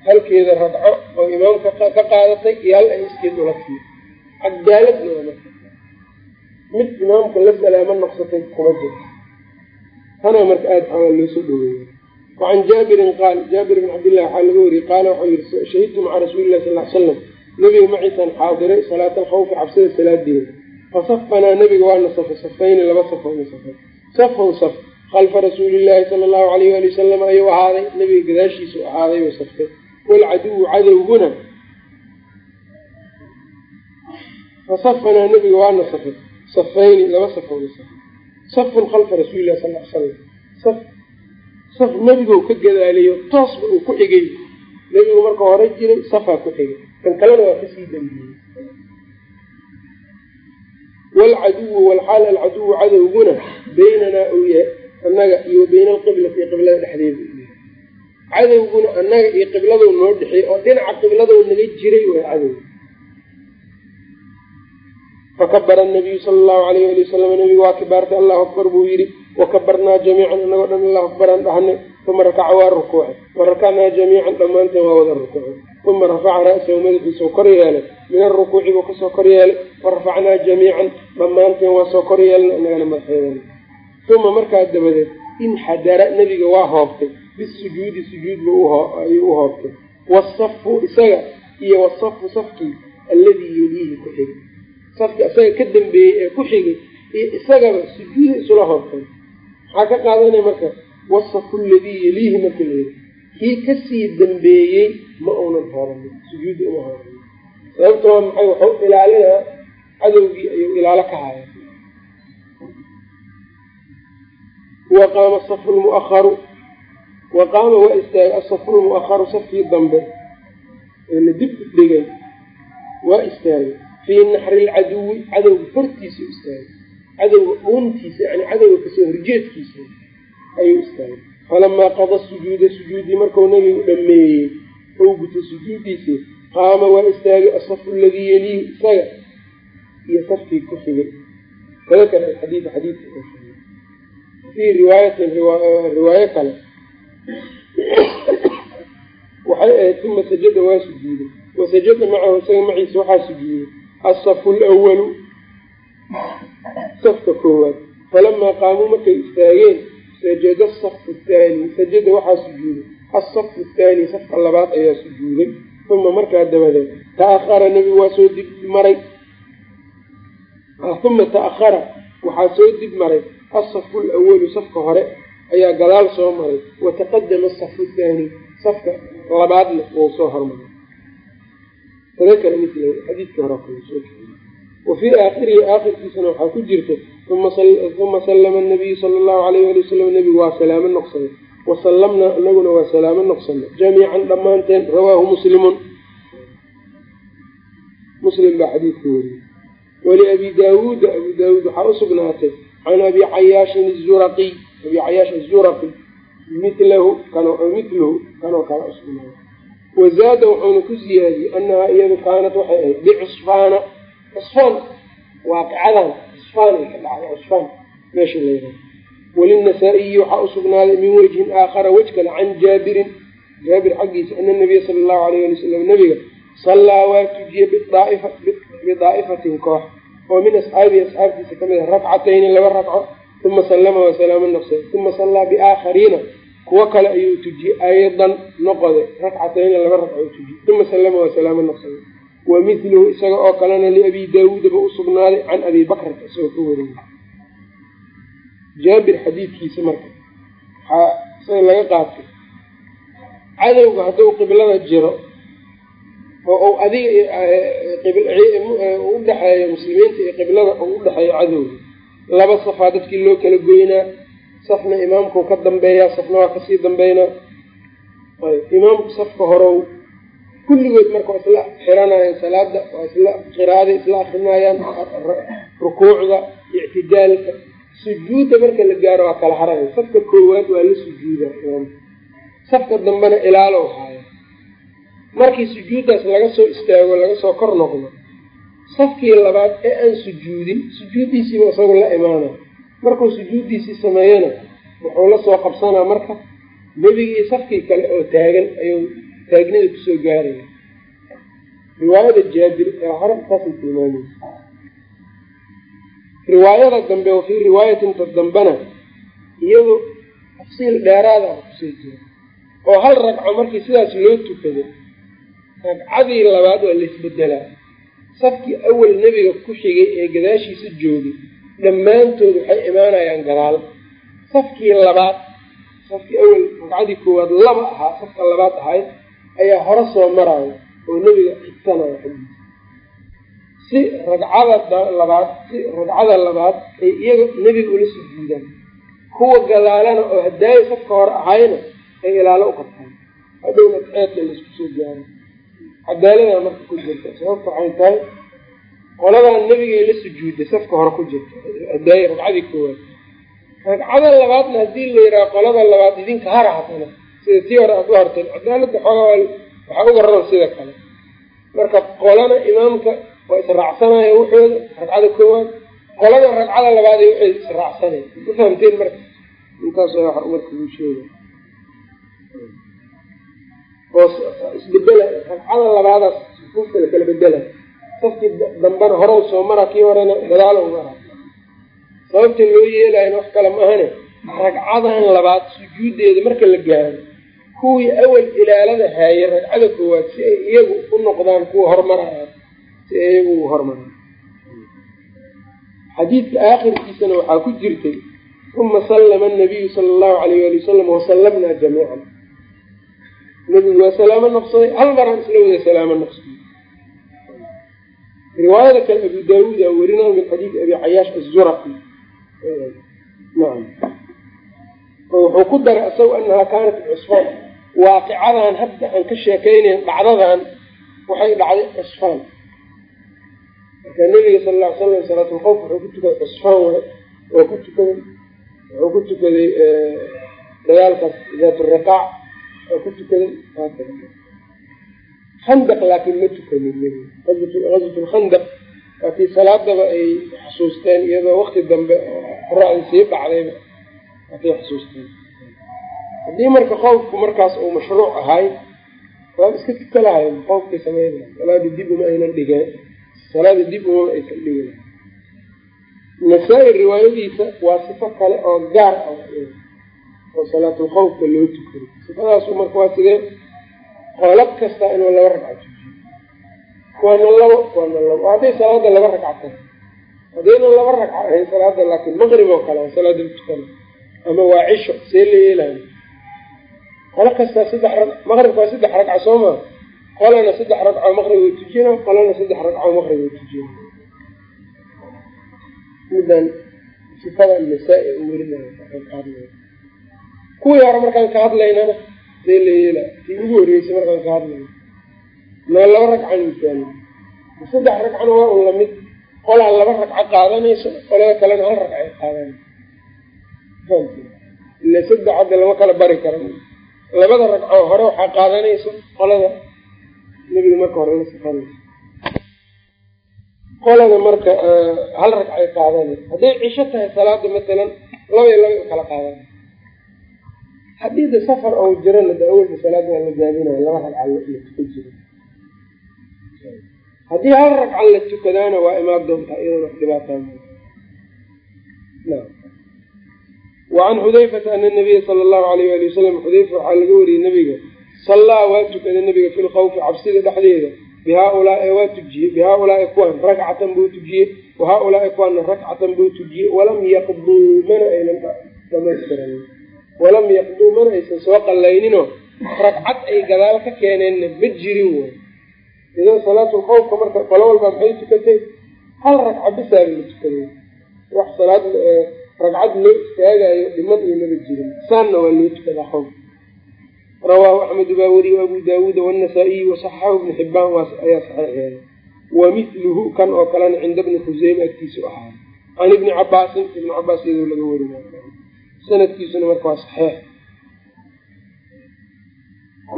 halkeeda ragco oo imaamka ka qaadatay iyo hal ay iskeed ula tiyo cadaaladna waa mid imaamka la salaamo naqsatay kuma jirto tana marka aada xoogaa loo soo dhaweeya wacan jaabirin qaal jaabir bin cabdillahi waxaa laga wariyey qaala waxau yihi shahidtu maca rasuuli llahi sal l slam nebiga maciisaan xaadiray salaata alkhawfi cabsida salaadeeda fasafanaa nebiga waana safay safayni laba safowna safay. Safow saf khalfa rasuulillaahi sala allahu alayh waali wasalam ayuu ahaaday nebiga gadaashiisu ahaaday oo saftay walcaduwu cadowguna fasafanaa nebiga waana safay safayni laba safowna safay safun khalfa rasuulillahi sal l salam saf saf nebigu ka gadaaliyo toosba uu ku xigay nebigu marka hore jiray safaa ku xigay kan kalena waa ka sii dambiyey waalcaduwu walxaal alcaduwu cadowguna baynanaa uu yahay annaga iyo bayna alqiblati qiblada dhexdeeda cadowguna annaga iyo qibladou noo dhexeey oo dhinaca qibladou naga jiray waa cadow. Fakabara nabiyu sala allahu alayh ali wasalam nabigu waa kibaartay allahu akbar buu yidhi. Wakabarnaa jamiican inagoo dhan allahu akbaraan dhahnay. Uma rakaca waa rukuucay. Warakacnaa jamiican dhammaanteen waa wada rukuucay. Uma rafaca ra'sahu madaxiisao kor yeelay. Min arukuuci buu ka soo kor yeelay. Warafacnaa jamiican dhammaanteen waa soo kor yeelna inagana madaxeedana uma markaa dabadeed inxadara nebiga waa hoobtay bisujuudi sujuud buu ayuu u hoobtay. Wasafu isaga iyo wasafu safkii alladii yeliihi ku xigay. Safki isaga ka dambeeyey ee ku xigay iyo isagaba sujuuda isula hoobtay. Maxaa ka qaadanaya marka wasafu ladii yeliihi marka leeyi kii ka sii dambeeyey ma uunan hooranin sujuudda uma hooranin. Sababta maxay? Waxuu ilaalinaa cadowgii ayuu ilaalo ka haya wa asafu lmuaharu wa qaama waa istaagay asafu lmu'aharu safkii dambe la dib dhigay waa istaagay fii naxri lcaduwi cadowga hortiisa istaagay cadowga dhuuntiisa yani cadowga ka soo horjeedkiisa ayuu istaagay falamaa qada sujuuda sujuudii markuu nabigu dhameeyey ou gutay sujuudiisii qaama waa istaagay asafu aladii yeliihi isaga iyo safkii ku xigay kadakar xadiid xadiidka fii riwaayatin riwaayo kale waxay ahayd uma sajada waa sujuuday wasajada macahu isaga maciisa waxaa sujuuday asafu lwalu safka koowaad. Falamaa qaamuu markay istaageen sajada asafu thaani sajada waxaa sujuuday asafu thaani safka labaad ayaa sujuuday. Uma markaa dabadeed ta'ahara nebigu waa soo dib maray. Uma ta'ahara waxaa soo dib maray. Asafu lawalu safka hore ayaa gadaal soo maray. Wataqadama asafu thaani. Safka labaadna wou soo hormaray. Xadiidkii hore wa fii aakhirihi aakhirkiisana waxaa ku jirta uma sallama nabiyu sala allahu alayh ali wasalam nebigu waa salaamo noqsaday wasallamnaa inaguna waa salaamo noqsanay. Jamiican dhammaanteen rawaahu muslimun. Muslim baa xadiidka weriyey waliabi daawuuda abi daawuud waxaa usugnaatay can abi cayaashin azuraqiy abi cayaash azuraqi milahu milahu kanoo kala usugnaatay wazaada wuxuuna ku ziyaadiyey annahaa iyadu kaanat waxay ahayd bicusfaana cusfaan waaqicadan cusfaan ay ka dhacday cusfaan meesha layra walinasaa-iyi waxaa usugnaaday min wejhin aakhara wej kale can jaabirin jaabir xaggiisa ana nabiya sala allahu alayh ali wasalam nabiga sallaa waa tujiyey bidaa'ifatin koox oo min asxaabihi asxaabtiisa ka mid ah rakcatayni laba ragco uma sallama wasalaama naqsay uma sallaa biaakhariina kuwo kale ayuu tujiyey aydan noqode rakcatayni laba ragco tujiyey uma sallama wasalaama naqsay wa miluhu isaga oo kalena liabi daawuudaba usugnaaday can abi bakrata isagoo ka wariyey jaabir xadiidkiisa marka waxaa isaga laga qaatay cadowga hadduu qiblada jiro oo u adiga udhexeeyo muslimiinta iyo qiblada u udhexeeyo cadowga laba safaa dadkii loo kala goynaa safna imaamkuu ka dambeeyaa safna waa ka sii dambeynaa imaamku safka horow kulligood marka waa isla xiranayaan salaada waa isla qiraada isla akrinayaan rukuucda ictidaalka. Sujuudda marka la gaaro waa kala haraya safka koowaad waa la sujuuda safka dambena ilaalow haaya. Markii sujuuddaas laga soo istaago laga soo kor noqdo safkii labaad ee aan sujuudin sujuuddiisiiba isagu la imaana markuu sujuuddiisii sameeyana wuxuu la soo qabsanaa marka nebigii safkii kale oo taagan ayuu taagnida ku soo gaaraya. Riwaayada jaabir ee hore saasay tilmaamaysa riwaayada dambe wa fii riwaayatinta dambena iyadu tafsiil dheeraada ah jira. Oo hal ragco markii sidaas loo tukado ragcadii labaad waa laisbedelaa safkii awal nebiga ku xigay ee gadaashiisa joogay dhammaantood waxay imaanayaan gadaal. Safkii labaad safkii awal ragcadii koowaad laba ahaa safka labaad ahayd ayaa hore soo maraya oo nebiga xigsanaya xaggiisa si ragcada labaad si ragcada labaad ay iyaga nebiga ula sujuudaan kuwa gadaalana oo hadaayo safka hore ahayna ay ilaalo u qabtaan. Hadhowna ceedka la isku soo gaaro cadaalada marka ku jirta sababta waxay tahay qoladan nebigay la sujuuday safka hore ku jirta hadaayo ragcadii koowaad. Ragcada labaadna haddii la yidhaha qolada labaad idinka hara hasana sida tii hore aad u harteen cadaalada xoogaa waxaa uga raran sida kale. Marka qolana imaamka waa israacsanaya wuxooda ragcada koowaad. Qolada ragcada labaad ee waxay israacsanaya ma fahamteen marka. Intaas marka uu sheega oo isbedela ragcada labaadaas sufuufka la kala bedela safkii dambena horow soo mara kii horena gadaalo mara. Sababta loo yeelayana wax kale maahane ragcadan labaad sujuuddeeda marka la gaaro kuwii awal ilaalada haayay ragcada koowaad si ay iyagu u noqdaan kuwa hormaraya si ay iyagu u hormaraan. Xadiidka aakhirkiisana waxaa ku jirtay uma sallama anabiyu sala allahu alayh ali wasalam wasallamnaa jamiican nabigu waa salaamo noqsaday hal maraan isla wada salaamo noqsaday. Riwaayada kale abu daawuud aa werinaa min xadiidi abi cayaash azuraqi nacam wuxuu ku daray isagu anahaa kaanat cusfaan waaqicadan hadda aan ka sheekaynayn dhacdadan waxay dhacday cusfaan marka nabiga sala alla ly slam salaatulqowf wuxuu ku tukaday cusfaan way oo ku tukaday wuxuu ku tukaday dagaalkaas daaturiqaac oo ku tukaday khandaq laakiin ma tukanin nebiga gazwatulkhandaq waatii salaadaba ay xusuusteen iyadoo wakti dambe qoraacdii sii dhacdayba waatay xusuusteen. Haddii marka qowfku markaas uu mashruuc ahay waad iska tukalahayn qowfkay sameynaya salaada dib uma aynan dhigeen. Salaada dib uma aysan dhigin nasaa-i riwaayadiisa waa sifo kale oo gaar ah oo salaatulkhawfka loo tukado. Sifadaasu marka waa sidee? Qolo kasta inuu laba ragca tujiyo. Waana labo waana labo hadday salaada laba ragca tahay. Haddayna laba ragca ahayn salaada laakiin maqrib oo kale salaada tukana ama waa cisho see la yeelayo qolo kastaa saddex ra maqribka waa saddex ragca soo maa qolana saddex ragco maqrib way tujina qolana saddex ragco maqrib way tujina midan sifada nasaa-i uwerinay kuwii hore markaan ka hadlaynana see la yeela. Tii ugu horreysay markaan ka hadlayna mee laba ragcan misaali saddex ragcana waa un la mid qolaa laba ragco qaadanayso qolada kalena hal ragca ay qaadanayso. Ila saddex hadda lama kala bari kara labada ragcoo hore waxaa qaadanayso qolada nebiga marka hore la safarayso qolada marka hal ragcay qaadanayso. Hadday cisho tahay salaada matalan laba iyo laba kala qaadanay haddii de safar ou jirana de awalka salaada waa la gaabinayo laba ragca la tuka jiro. Haddii hal ragca la tukadaana waa imaan doontaa iyadona dhibaataa wacan xudayfata ana nabiya sala allahu alayh ali wasalam xudayfa waxaa laga wariyey nabiga sallaa waa tukaday nabiga fi lkhawfi cabsida dhexdeeda. Bihaaulaai waa tujiyey bihaaulaai kuwan ragcatan buu tujiyey wahaaulaai kuwana ragcatan buu tujiyey walam yaqduu mana aynan dhamaystiran walam yaqduu mana aysan soo qallayninoo ragcad ay gadaal ka keeneenna ma jirin way idan salaatulkhawfka marka qolo walba maxay tukatay? Hal ragca bisaaba la tukaday. Wax salaad ragcad loo istaagayo dhiman iyo maba jirin. Saanna waa loo tukadaa khawf. Rawaahu axmedu baa weriye abu daawuuda wanasaa-iy wasaxaxahu ibnu xibaan ayaa saxiix yeelay wa mithluhu kan oo kalena cinda bni khuseyme agtiisu ahaa. Can ibni cabaasin ibni cabaas iyadoo laga werinay sanadkiisuna marka waa saxiix.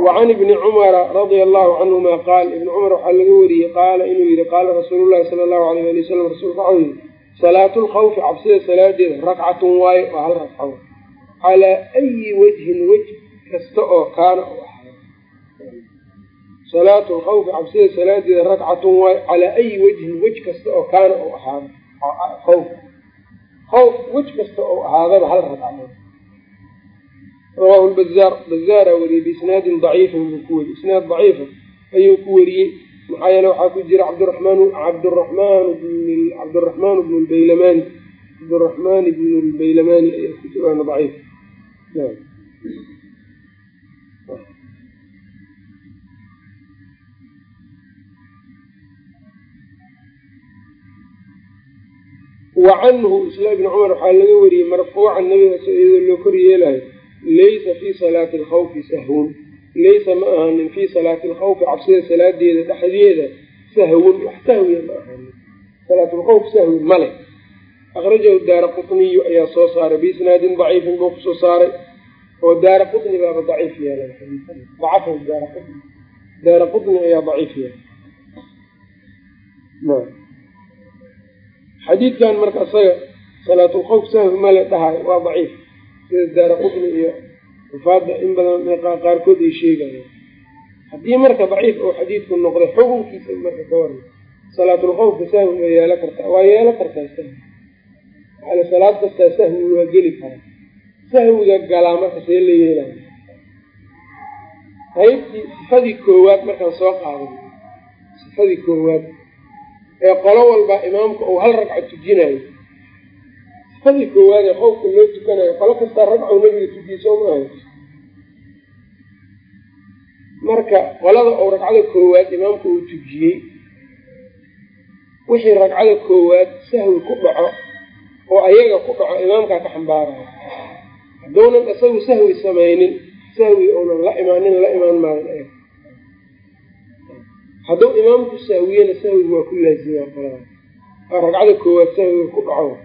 Wacan ibni cumara radia allahu canhuma qaal ibni cumar waxaa laga wariyey qaala inuu yihi qaala rasuulu llahi sala allahu alayh ali wasalam rasuulka waxau yihi salaatu lkhawfi cabsida salaadeeda ragcatun waayo waa hal ragco calaa ayi wajhin wej kasta oo kaana u ahaado salaatu lkhawfi cabsida salaadeeda ragcatun waayo calaa ayi wajhin wej kasta oo kaana u ahaado khawf wej kasta oo ahaadaba hal ragco rawaahu lbazaar bazaara wariyey biisnaadin daciifin buu ku weriyey isnaad daciifa ayuu ku weriyey maxaa yeele waxaa ku jira cabdiraxmaan bn cabdiraxmaan bnu lbaylamani cabdiraxmaan bnu lbaylamani ayaa ku jira waana daciif wa canhu isla ibni cumar waxaa laga wariyey marfuucan nabiga iyadoo loo kor yeelayo laysa fii salaati alkhawfi sahwun. Laysa ma ahaanin fii salaati alkhawfi cabsida salaadeeda dhexdeeda sahwun. Wax sahwiya ma ahaanin. Salaatulkhawf sahwi male akhrajahu daara qutniyu ayaa soo saaray. Biisnaadin daciifin buu ku soo saaray. Oo daara qutni baaba daciif yeelay. Daara qutni ayaa daciif yeelay xadiidkan marka isaga salaatulkhawf sahwi male dhahay waa daciif. Sida daara qutni iyo ufaada in badan qaarkood ay sheegayaan. Haddii marka daciif oo xadiidku noqday xukunkiisa marka ka waran salaatulkhawfka sahwi waa yeelo kartaa waa yeelo kartaa sahwi. Maala salaad kastaa sahwi waa geli karaa sahwiga galaa marka see la yeelaya qaybtii sifadii koowaad markaan soo qaaday sifadii koowaad ee qolo walba imaamka uu hal ragca tujinayo sifadii koowaad ee qowfka loo tukanayo qolo kastaa ragcou nabiga tujiye soo maahay marka qolada uu ragcada koowaad imaamka uu tujiyey wixii ragcada koowaad sahwi ku dhaco oo ayaga ku dhaco imaamkaa ka xambaaraya. Hadduunan isagu sahwi samaynin sahwi uunan la imaanin la imaan maayo hadduu imaamku sahwiyena sahwiga waa ku laasimaa qolada oo ragcada koowaad sahwiga ku dhaco.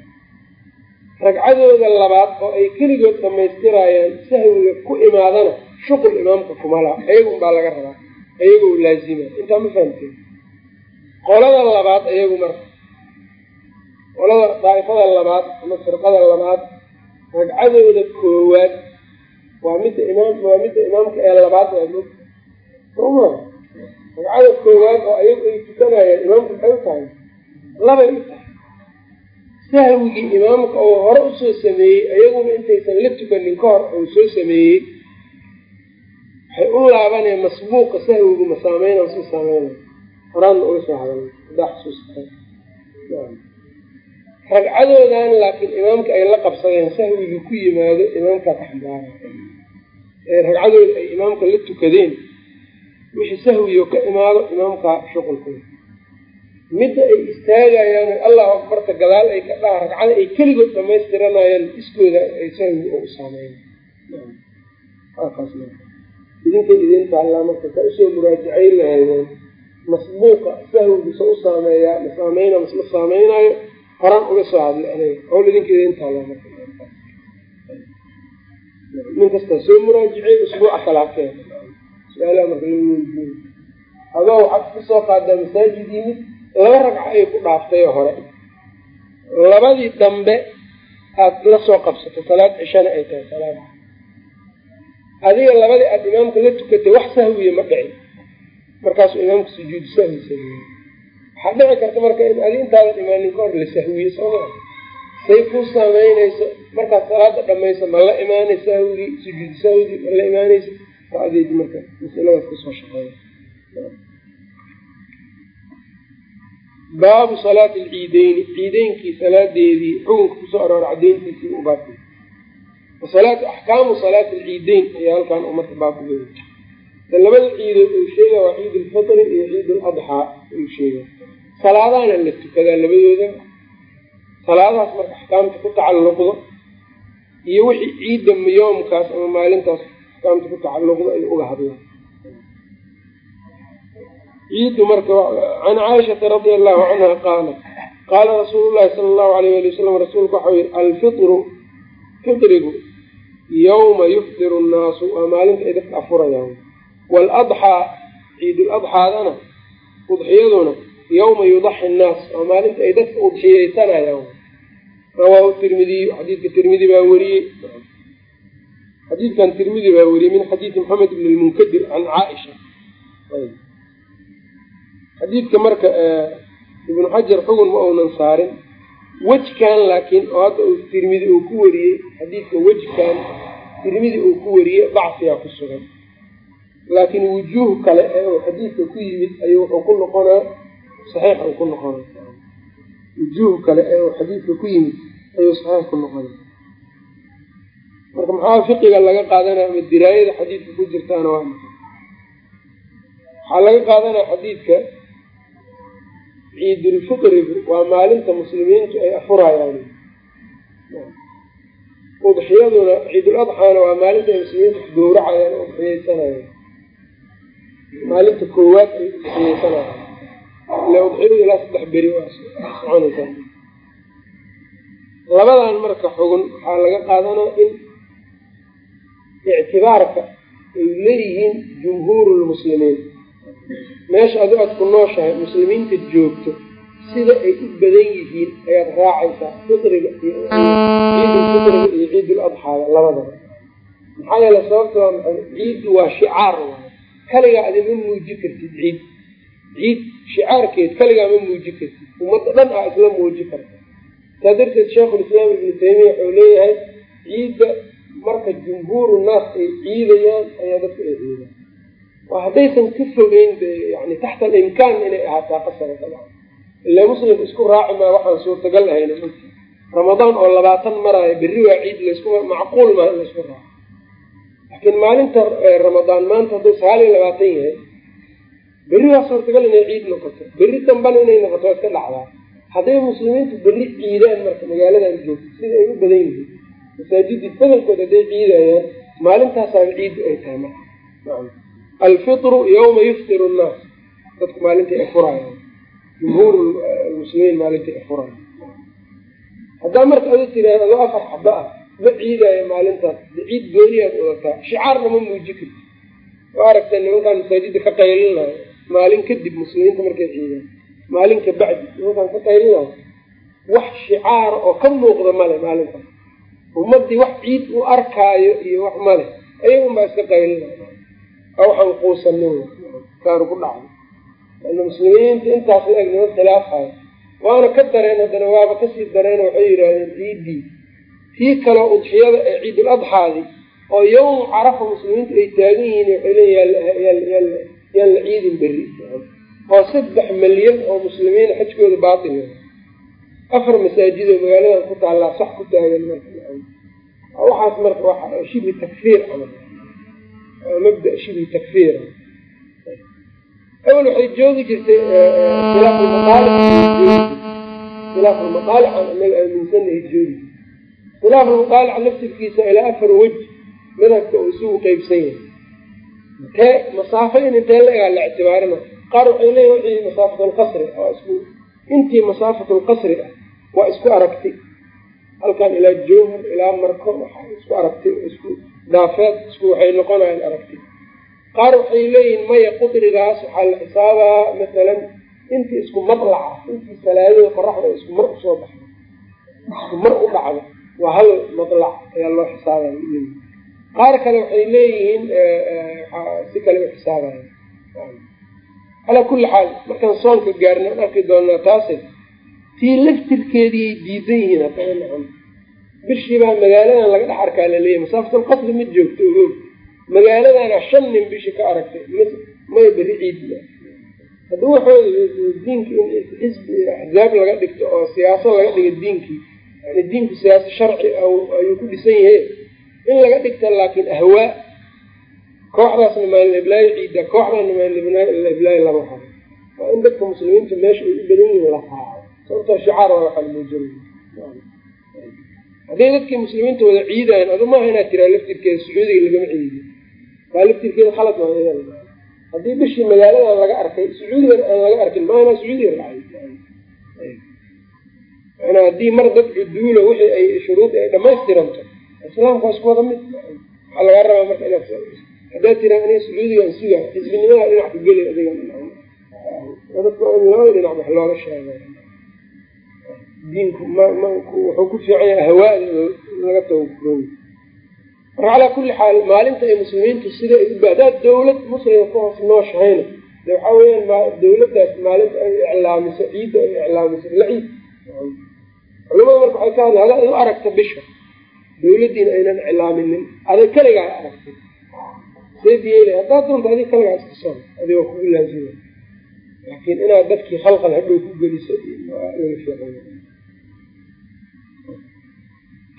Ragcadooda labaad oo ay keligood dhamaystiraayaan sahwiga ku imaadana shuqul imaamka kumalaha ayagun baa laga rabaa. Ayago laazima. Intaa ma fahamteen qolada labaad ayagu marka qolada daa'ifada labaad ama firqada labaad ragcadooda koowaad waa midda imaam waa midda imaamka ee labaad waa mog soma ragcada koowaad oo ayagu ay tukanayaan imaamku maxay u tahay labay u tahay sahwigii imaamka oo hore u soo sameeyey ayaguna intaysan la tukanin ka hor uu soo sameeyey waxay u laabanaya masbuuqa sahwigu ma saameyna su saameynay horaanna uga soo hadalay hadaa xusuusta ragcadoodan laakiin imaamka ay la qabsadeen sahwigii ku yimaado imaamkaa ka xambaara ragcadooda ay imaamka la tukadeen wixii sahwiyo ka imaado imaamkaa shuqulkooda midda ay istaagayaan allahu akbarta gadaal ay ka dhaha ragcada ay keligood dhamaystiranayaan iskooda ay sahwi u saameyn idinka idin taallaa marka ka u soo muraajacay lahaydeen masbuuqa sahwigiisa u saameeyaa ma saameyna masma saameynayo horaan uga soo hadlay aniga hawl idinka idin taallaa marka. Nin kastaa soo muraajicay usbuuca kalaa keen su'aalaha marka la weydiiy adoo waxaad ka soo qaadaa masaajid yimid laba ragco ay ku dhaaftay hore. Labadii dambe aad la soo qabsato salaad cishana ay tahay salaad adiga labadii aada imaamka la tukatay wax sahwiya ma dhicin. Markaasuu imaamka sujuudu sahwi sameeyey waxaa dhici karta marka in adi intaadan imaanin ka hor la sahwiye sooma say ku saameynayso markaad salaada dhamayso ma la imaanay sahwigii sujuudu sahwigii ma la imaanayso waa adeedi marka masaladaas ka soo shaqeeya baabu salaati alciideyni ciideynkii salaadeedii xukunka ku soo aroora cadeyntiisii wasalaatu axkaamu salaati alciideyn ayaa halkaan u marka baab ugeeda labada ciidood uu sheega waa ciid ulfitri iyo ciid uladxaa ayuu sheega salaadaana la tukadaa labadooda salaadahaas marka axkaamta ku tacalluqdo iyo wixii ciidda yoomkaas ama maalintaas axkaamta ku tacalluqdo ayuu uga hadlaa ciiddu marka can caaishata radia allahu canha qaalat qaala rasuulu llahi sala allahu alayh ali wasalam rasuulku waxau yihi alfitru fitrigu yawma yufdiru nnaasu waa maalinta ay dadka afurayaan. Waaladxaa ciiduladxaadana udxiyaduna yawma yudaxi nnaas waa maalinta ay dadka udxiyeysanayaan rawaahu tirmidiy xadiidka tirmidi baa weriyey xadiidkan tirmidi baa weriyey min xadiidi maxamed bn lmunkadir can caaisha. Xadiidka marka ibnu xajar xugun ma uunan saarin. Wejkan laakiin oo hadda tirmidi uu ku wariyey xadiidka wejkan tirmidi uu ku wariyey dacfiyaa ku sugan. Laakiin wujuuh kale ee uu xadiidka ku yimid ayuu wuxuu ku noqonaa saxiix ku noqonay wujuuh kale ee uu xadiidka ku yimid ayuu saxiix ku noqonay marka maxaa fiqiga laga qaadanaya ama diraayada xadiidka ku jirtaana waa waxaa laga qaadanaya xadiidka ciidulfitrigu waa maalinta muslimiintu ay afurayaan udxiyaduna ciidul adxaana waa maalinta ay muslimiintu gowracayaan oo maalinta koowaad ay udxiyeysanayaan ile udxiyadu ilaa saddex beri waa soconaysaa. Labadan marka xugun waxaa laga qaadanaa in ictibaarka ay leeyihiin jumhuuru lmuslimiin meesha adu aad ku nooshahay muslimiinta joogto sida ay u badan yihiin ayaad raacaysaa fitriga ciidulfitriga iyo ciidul adxaada labadaba maxaa yeele sababta waa maxay ciiddu waa shicaar waay kaligaa adi ma muuji kartid ciid ciid shicaarkeed kaligaa ma muuji kartid ummadda dhan ah isla muuji karta saa darteed sheikhulislaam ibnu taymiya wuxuu leeyahay ciidda marka jumhuuru naas ay ciidayaan ayaa dadka ay ciidaan waa haddaysan ka fogeyn yani taxta alimkaan inay ahaataa qasara dabcan ilaa muslimka isku raaci maa waxaan suurtagal ahayna mt ramadaan oo labaatan maraayo berri waa ciid laysku macquul maa in laysku raaco. Laakiin maalinta ramadaan maanta hadduu sagaal iyo labaatan yahay berri waa suurtagal inay ciid noqoto. Berri dambana inay noqoto waa iska dhacdaa. Hadday muslimiintu berri ciidaan marka magaaladan joogto sida ay u badan yihiin masaajidii badankood hadday ciidayaan maalintaasaaba ciiddu ay tahay marka. Alfitru yawma yuftiru nnaas. Dadku maalintay ay furayaan. Jumhuur muslimiin maalintay ay furayaan. Haddaa marka adu tiraada adoo afar xaba ah ma ciidaayo maalintaas. Ciid gooniyaad wadataa shicaarna ma muuji karti waa aragtay nimankaan masaajida ka qaylinayo maalin kadib muslimiinta markay ciidaan. Maalin ka bacdi nimankaan ka qaylinayo wax shicaara oo ka muuqda male maalintaas ummadii wax ciid u arkaayo iyo wax male ayagun baa iska qaylinayo waxaan quusanin kaanu ku dhacday ana muslimiinta intaas la eg niman khilaafayo waana ka dareen haddana waaba ka sii dareen waxay yidhaahdeen ciiddii tii kaleo udxiyada ee ciidul adxaadi oo yawmu carafa muslimiintu ay taagan yihiin waxay leeyiin yaan la ciidin beri oo saddex milyan oo muslimiin xajkooda baatil. Afar masaajid oo magaaladan ku taallaa sax ku taagan marka waxaas marka waa shibhi takfiir camal mabda shibhi takfiir awel waxay joogi jirtay khilaafulmaqaalic khilaafulmaqaalic aan anaga aaminsanahay joogi. Khilaafulmaqaalic laftirkiisa ilaa afar wej madhabka uu isugu qeybsan yahay. Intee masaafo in intee la egaa la ictibaarina. Qaar waxay leeyihiin wixii masaafatulqasri waa isku intii masaafatulqasri ah waa isku aragti halkan ilaa jowhar ilaa marko waxaa isku aragti isku daafeed isku waxay noqonayaan aragti qaar waxay leeyihiin maya qudrigaas waxaa la xisaabaa masalan intii isku madlaca intii salaadada qoraxda isku mar u soo baxda isku mar u dhacda waa hal madlac ayaa loo xisaabaya qaar kale waxay leeyihiin si kale u xisaabaya. Calaa kulli xaal markaan soonka gaarna arki doonaa taase tii laftirkeediiyay diidan yihiin bishiibaa magaaladan laga dhex arkaa laleeyahy masaafatulqasri ma joogto ogow magaaladana shan nin bishi ka aragtay. May beri ciid haddii waxooda diinka in xisbi axzaab laga dhigto oo siyaaso laga dhiga diinkii yani diinku siyaaso sharci ayuu ku dhisan yahe in laga dhigta laakiin ahwaa kooxdaasna maaliniblaayo ciida kooxdaana maaliniblaayo lama haro waa in dadka muslimiinta meesha ay u badan yihiin la raaco. Sababtoo shicaar waa waxaa muujinaya hadday dadkii muslimiinta wada ciidayan adu maaha inaad tiraa laftirkeeda sacuudiga lagama ciidiyo waa laftirkeeda khalad waa haddii bishii magaaladan laga arkay sacuudigan aan laga arkin maa inaa sacuudiga raacay haddii mar dad cuduulo wixii ay shuruudi ay dhamaystiranto islaamka waa isku wada mid. Waxaa lagaa rabaa marka inaad haddaad tiraa aniga sacuudigan suga xisbinimada dhinac ka geli adiga dadka in labada dhinac wax looga sheego diinku ma ma wuxuu ku fiican yahay hawaada laga tawafurooy marka calaa kulli xaal maalinta ay muslimiintu sida ay uba haddaad dawlad muslima ka hoos nooshahayna de waxaa weeyaan dawladdaas maalinta ay iclaamiso ciidda ay iclaamiso la ciid culamada marka waxay ka hadla hadaad u aragta bisha? Dawladdiina aynan iclaaminin. Aday kaligaa aragtay? Seed yeela haddaad doonta adig kaligaa iska soon adigoo kugu laazima laakiin inaad dadkii khalqal hadhow ku geliso laga fiican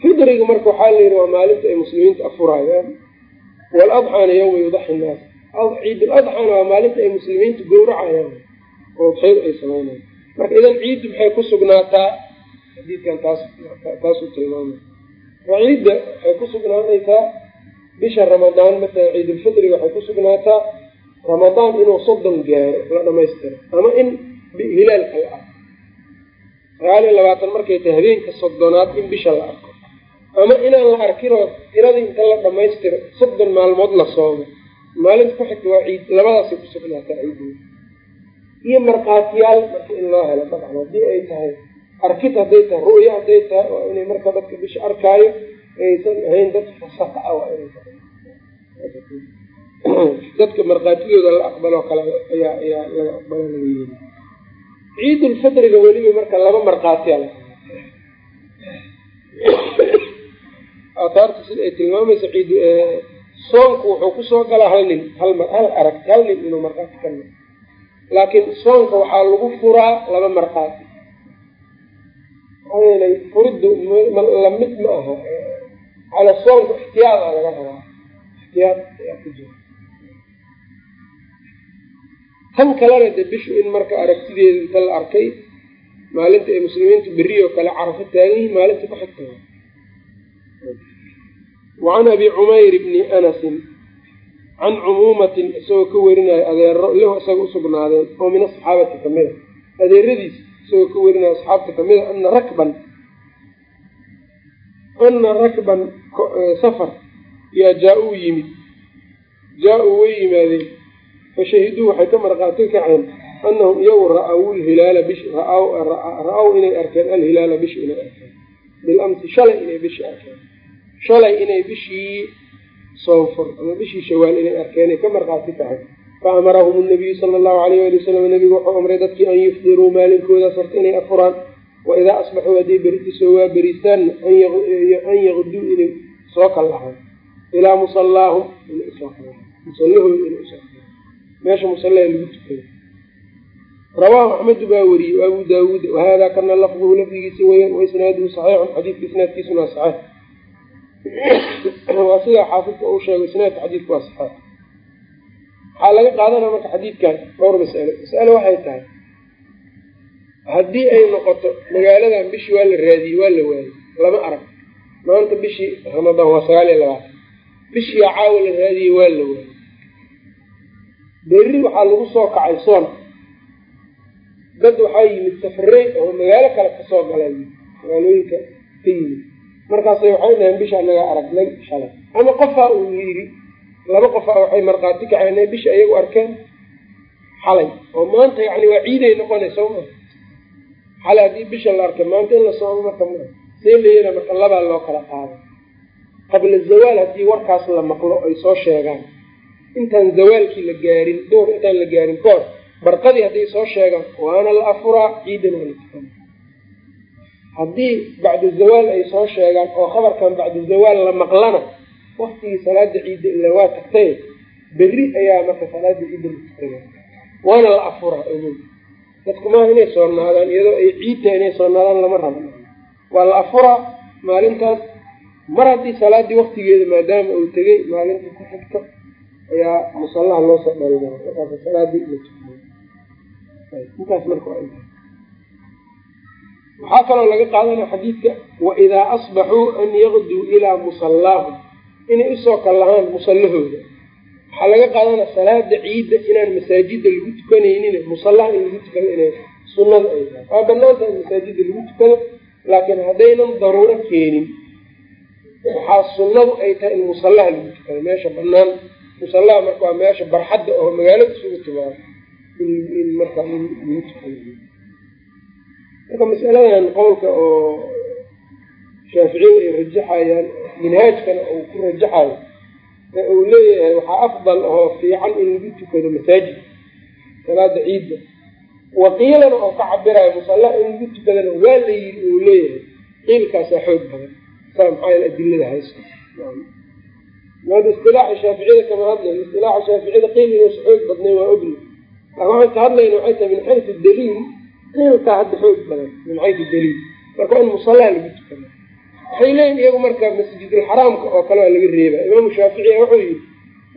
fidriga marka waxaa la yidhi waa maalinta ay muslimiinta afuraayaan. Waladxaana yawma yudaxi nnaas ciidul adxaana waa maalinta ay muslimiintu gowracayaan oo udxiyadu ay sameynayaan. Marka idan ciiddu maxay ku sugnaataa? Xadiidkan taas taasuu tilmaamay. Ciidda waxay ku sugnaanaysaa bisha ramadaan matala ciidulfidriga waxay ku sugnaataa ramadaan inuu soddon gaaro la dhamaystiro ama in hilaalka la arko sagaal iyo labaatan markay tahay habeenka soddonaad in bisha la arko ama inaan la arkinoo tiradii inta la dhamaystiro soddon maalmood la soomo maalinta ku xigta waa ciid labadaasay ku sugnaataa ciidooda iyo markhaatiyaal marka in loo helo dabcan haddii ay tahay arkid hadday tahay ru'yo hadday tahay waa inay marka dadka bisha arkaayo aysan ahayn dad fasaqa ah waa inay tahay dadka markhaatidooda la aqbaloo kale ayaa ayaa laga aqbalo laga yeeli ciidulfidriga weliba marka laba markhaatiya la aataarta sida ay tilmaamaysa ciid soonku wuxuu ku soo galaa hal nin hal arag hal nin inuu markhaati ka no laakiin soonka waxaa lagu furaa laba markhaati maxaa yeelay furiddu la mid ma aha cala soonka ixtiyaada laga rabaa. Ixtiyaad ayaa ku jira. Tan kalena de bishu in marka aragtideeda inta la arkay maalinta ay muslimiintu berri oo kale carafo taagan yihiin maalinta ku xigta wacan abi cumayr bni anasin can cumuumatin isagoo ka werinayo adeero lahu isaga usugnaadeen oo min asaxaabati ka mid a adeeradiis isagoo ka werinayo asxaabta ka mid a ana rakban ana rakban safar yaa jaa-uu yimid jaa-uu way yimaadeen fashahiduu waxay ka markhaati kaceen anahum iyagu ra'aw lhilaala bish ra'aw inay arkeen alhilaala bish inay arkeen bilamsi shalay inay bishi arkeen shalay inay bishii soonfur ama bishii shawaal inay arkeenay ka markhaati tahay. Fa amarahum nabiyu sala allahu alayh ali wasalam nabigu wuxuu amray dadkii an yufdiruu maalinkoodaas horta inay afuraan. Wa idaa asbaxuu hadday beriti soo waa beriistaanna an yaqduu inay soo kallahaan. Ilaa u soo musallahooda inay u soo meesha musallaha lagu tukado rawaahu axmedu baa wariyey abu daawuud wahada kana lafduhu lafdigiisa weyan waisnaaduhu saxiixun xadiidka isnaadkiisuna saxiix waa sidaa xaafidka uu sheegay isnaadka xadiidka waa saxiix. Waxaa laga qaadanaa marka xadiidkan dhowr masalo masalo waxay tahay haddii ay noqoto magaaladan bishii waa la raadiyey waa la waayey lama arag. Maanta bishii ramadaan waa sagaal iyo labaatan. Bishii caawa la raadiyey waa la waayey. Berri waxaa lagu soo kacay soon. Dad waxaa yimid safarey oo magaalo kale ka soo galay. Magaalooyinka ka yimid markaasay waxay dhaheen bisha anagaa aragnay shalay. Ama qofaa uu yidhi laba qofaa waxay markhaati kaceen bisha ayagu arkeen xalay oo maanta yani waa ciiday noqonay soo maa xalay haddii bisha la arkay maanta in la soomo marka ma? See layana marka labaa loo kala qaado qabla zawaal haddii warkaas la maqlo ay soo sheegaan. Intaan zawaalkii la gaarin duur intaan la gaarin koor barqadii hadday soo sheegaan waana la afuraa ciidan waa la tukana haddii bacda zawaal ay soo sheegaan oo khabarkan bacda zawaal la maqlana waktigii salaada ciidda ila waa tagtay berri ayaa marka salaada ciidda la tukana waana la afuraa ogow dadku maaha inay soonaadaan iyadoo ay ciidtahay inay soonaadaan lama rabo waa la afuraa maalintaas. Mar haddii salaadii waktigeeda maadaama uu tegey maalintii ku xigto ayaa musallaha loo soo dhalina markaas salaadii la tukana intaas marka waa waxaa kaloo laga qaadanaya xadiidka waidaa asbaxuu an yaqduu ilaa musallaahum inay u soo kallahaan musallahooda. Waxaa laga qaadanaya salaada ciidda inaan masaajida lagu tukanaynin musallaha in lagu tukado inay sunnada ay tahay. Waa banaanta in masaajida lagu tukado laakiin haddaynan daruuro keenin waxaa sunnadu ay tahay in musallaha lagu tukado meesha banaan musallaha marka waa meesha barxadda oo magaalada isugu timaado in marka lagu tukado marka masaladan qowlka oo shaaficiyada ay rajaxayaan minhaajkana uu ku rajaxayo ee uu leeyahay waxaa afdal oo fiican in lagu tukado masaajid salaada ciidda. Waqiilana oo ka cabirayo musallaha in lagu tukadana waa la yiri uu leeyahay qiilkaasaa xoog badan. Saa maxaa adilada hayso maada istilaaxa shaaficiyada kama hadlayn istilaaxa shaaficiyada qiil inuusa xoog badnayn waa laakin waxaan ka hadlayna waxay tahay min xaysu daliil qiilkaa hadda xoog badan min xaysu daliil. Marka in musallaha lagu tukado waxay leeyihiin iyagu marka masjidulxaraamka oo kale waa laga reeba. Imaamu shaaficiya wuxuu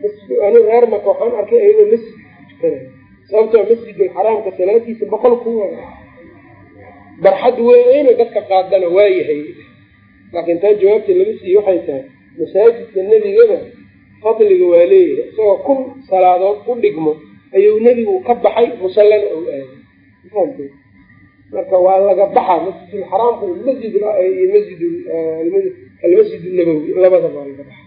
masjid anu reer maka waxaan arkay ayagoo masjid tukanay sababtoo masjidulxaraamka salaadiisa boqol ku barxad weyno dadka qaadana waa yahay. Laakiin taa jawaabta laga siiye waxay tahay masaajidka nebigaba fadliga waa leeyahay. Isagoo kun salaadood u dhigmo ayuu nebigu ka baxay musallana ou aaday marka waa laga baxaa masjidulxaraamka masjid masjid almasjid nabowi labadaba waa laga baxa.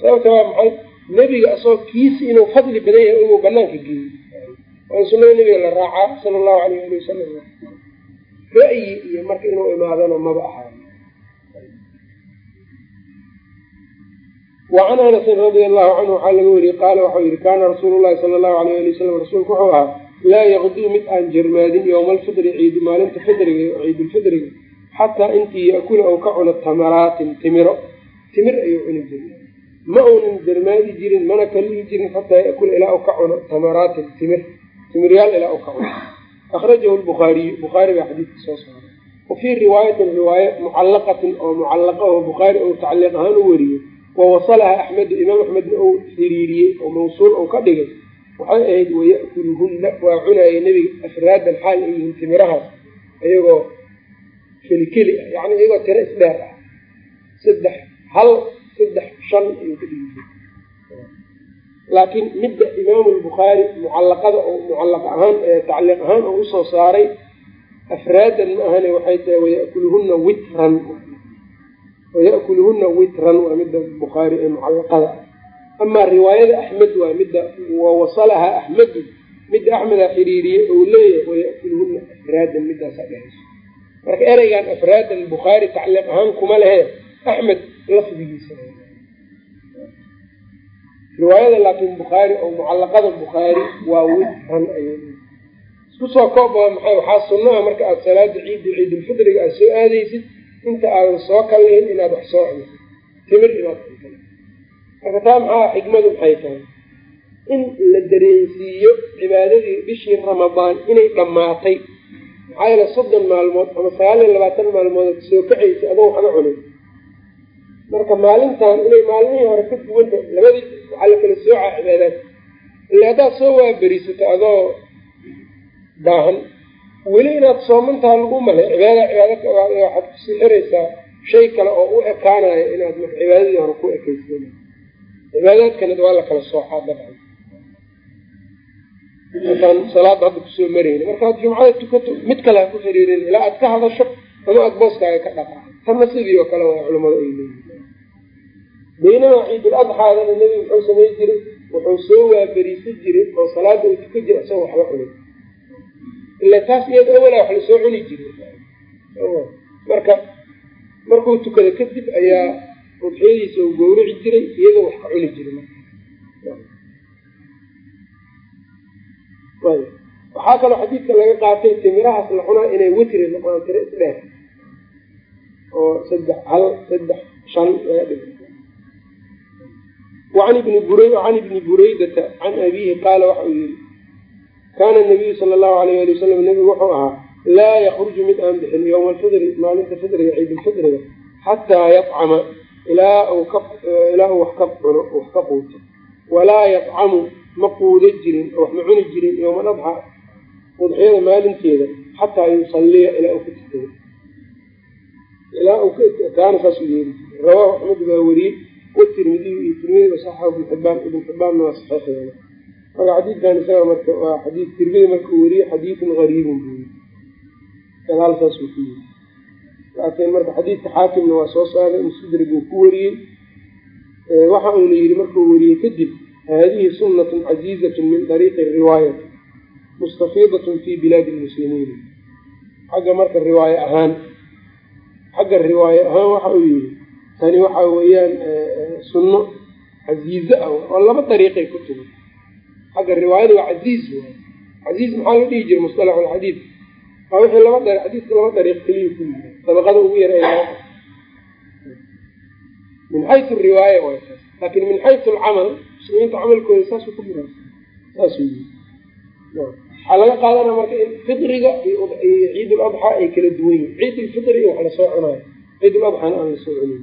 Sababta waa maxay? Nebiga asagoo kiisi inuu fadli badan yahay ogu banaanka geeyey waa sunada nebiga la raacaa sala allahu alayh ali wasalam ra'yi iyo marka inuu imaadana maba ahaa wacan anasin radia allahu canhu waxaa laga wariyey qaala waxau yihi kaana rasuulu llahi sala allahu alayh ali wasalam rasuulku wuxuu ahaa laa yaqduu mid aan jermaadin yowma alfidri ciid maalinta fidriga oo ciidulfidriga xataa intii yaakula ou ka cuno tamaraatin timiro. Timir ayuu cuni jiray. Ma uunan jermaadi jirin mana kalihi jirin xataa yaakula ilaa u ka cuno tamaraatin timir. Timiryaal ilaa u ka cuno. Akhrajahu lbukhaariyu bukhaari baa xadiidka soo saaray wa fii riwaayatin riwaaye mucallaqatin oo mucallaqa oo bukhaari ou tacliiq ahaan u wariyey wa wasalaha axmedu imaam axmedna ou xiriiriyey oo mawsuul ou ka dhigay waxay ahayd waya'kuluhunna waa cunaaya nebiga afraadan xaal ay yihiin timirahaas iyagoo keli keli ah yacni iyagoo tiro isdheer ah. Saddex hal saddex shan ayuu ka dhigi jiray laakiin midda imaamu lbukhaari mucallaqada oo mucallaq ahaan tacliiq ahaan oo u soo saaray afraadan ma ahane waxay tahay waya'kuluhunna witran. Waya'kuluhunna witran waa midda bukhaari ee mucallaqada ah amaa riwaayada axmed waa midda wawasalaha axmedu midda axmeda xiriiriyey ou leeyahay waya'kuluhunna afraadan midaasaa dhehayso marka ereygan afraadan bukhaari tacliiq ahaan kuma lehe axmed lafdigiisa riwaayada laakiin bukhaari oo mucallaqada bukhaari waa witran ay isku soo koobaa maxay waxaa sunnaha marka aada salaada ciidda ciidulfidriga aada soo aadaysid inta aadan soo kalihin inaad wax soo cunisid timir inaad cunta marka taa maxaa xikmadu maxay tahay in la dareensiiyo cibaadadii bishii ramadaan inay dhammaatay. Maxaa yeele soddon maalmood ama sagaal iyo labaatan maalmood soo kacaysa adoo waxba cunin. Marka maalintan inay maalmihii hore ka duwanta labadii waxaa la kala soocaa cibaadaad. Ila haddaad soo waaberisato adoo baahan weli inaad soomantaha lagu malay cibaada cibaada waxaad ku sii xiraysaa shay kale oo u ekaanayo inaad cibaadadii hore ku ekeysan cibaadaadkana waa la kala soocaa dabcan. Markaan salaada hadda ku soo marayna markaad jumcada tukato mid kale ha ku xiriirin ilaa aad ka hadasho ama aada booskaaga ka dhaqaa tanna sidii oo kale waa culamada ay leeyihiin baynamaa ciidul adxaadana muxuu samay jiray wuxuu soo waaberiisan jiray oo salaada uu tuka jira isagoo waxba cunin ila taas iyada awala wax la soo cuni jiray marka markuu tukada kadib ayaa udxiyadiisa uu gowrici jiray iyadoo wax ka cuni jiray waxaa kaloo xadiidka laga qaatay timirahaas la cunaa inay witri noqdaan tiro isdheer. Oo saddex hal saddex shan laga dhigo an ibni bur can ibni buraydata can abiihi qaala waxa uu yihi kaana nabiyu sala allahu alayh ali wasalam nebigu wuxuu ahaa laa yakruju mid aan bixin yowma alfidri maalinta fidriga ciidulfidriga xataa yacama ilaa uu ilaa uu wax ka cuno wax ka quuto. Walaa yadcamu ma quuda jirin oo wax ma cuni jirin yowma adxa udxiyada maalinteeda xataa yusalliya ilaa uu ka tukado ilaa kaana saasuu yeeli rawaahu axmed baa wariyey watirmidiyu iyo tirmidi wasaxahu ibn xibaan ibn xibaanna waa saxiix yeela marka xadiidkan isaga marka waa xadii tirmidi markuu weriye xadiidun gariibun buu yii gadaal saasuu ku yiri laakiin marka xadiidka xaakimna waa soo saaray mustadrig uu ku wariyey. Waxa uuna yidhi markuu weriyey kadib haadihi sunnatun casiizatun min dariiqi riwaayati mustafiidatun fi bilaadi lmuslimiin xagga marka riwaaye ahaan xagga riwaaye ahaan waxa uu yihi tani waxa weeyaan sunno casiize ah oo laba dariiqay ku timi xagga riwaayada waa casiiz waay. Casiiz maxaa la dhihi jira musalax alxadiid waa wixii laba xadiidka laba dariiq keliya ku yiri dabaqada ugu yara ee min xayu riwaaya laakin min xayu alcamal muslimiinta camalkooda saasuu ku mira saasuu yiri waxaa laga qaadana marka in fidriga iyo ciid ladxaa ay kala duwan yihiin ciid lfidri iyo wax la soo cunayo. Ciid ladxaana aan la soo cunin.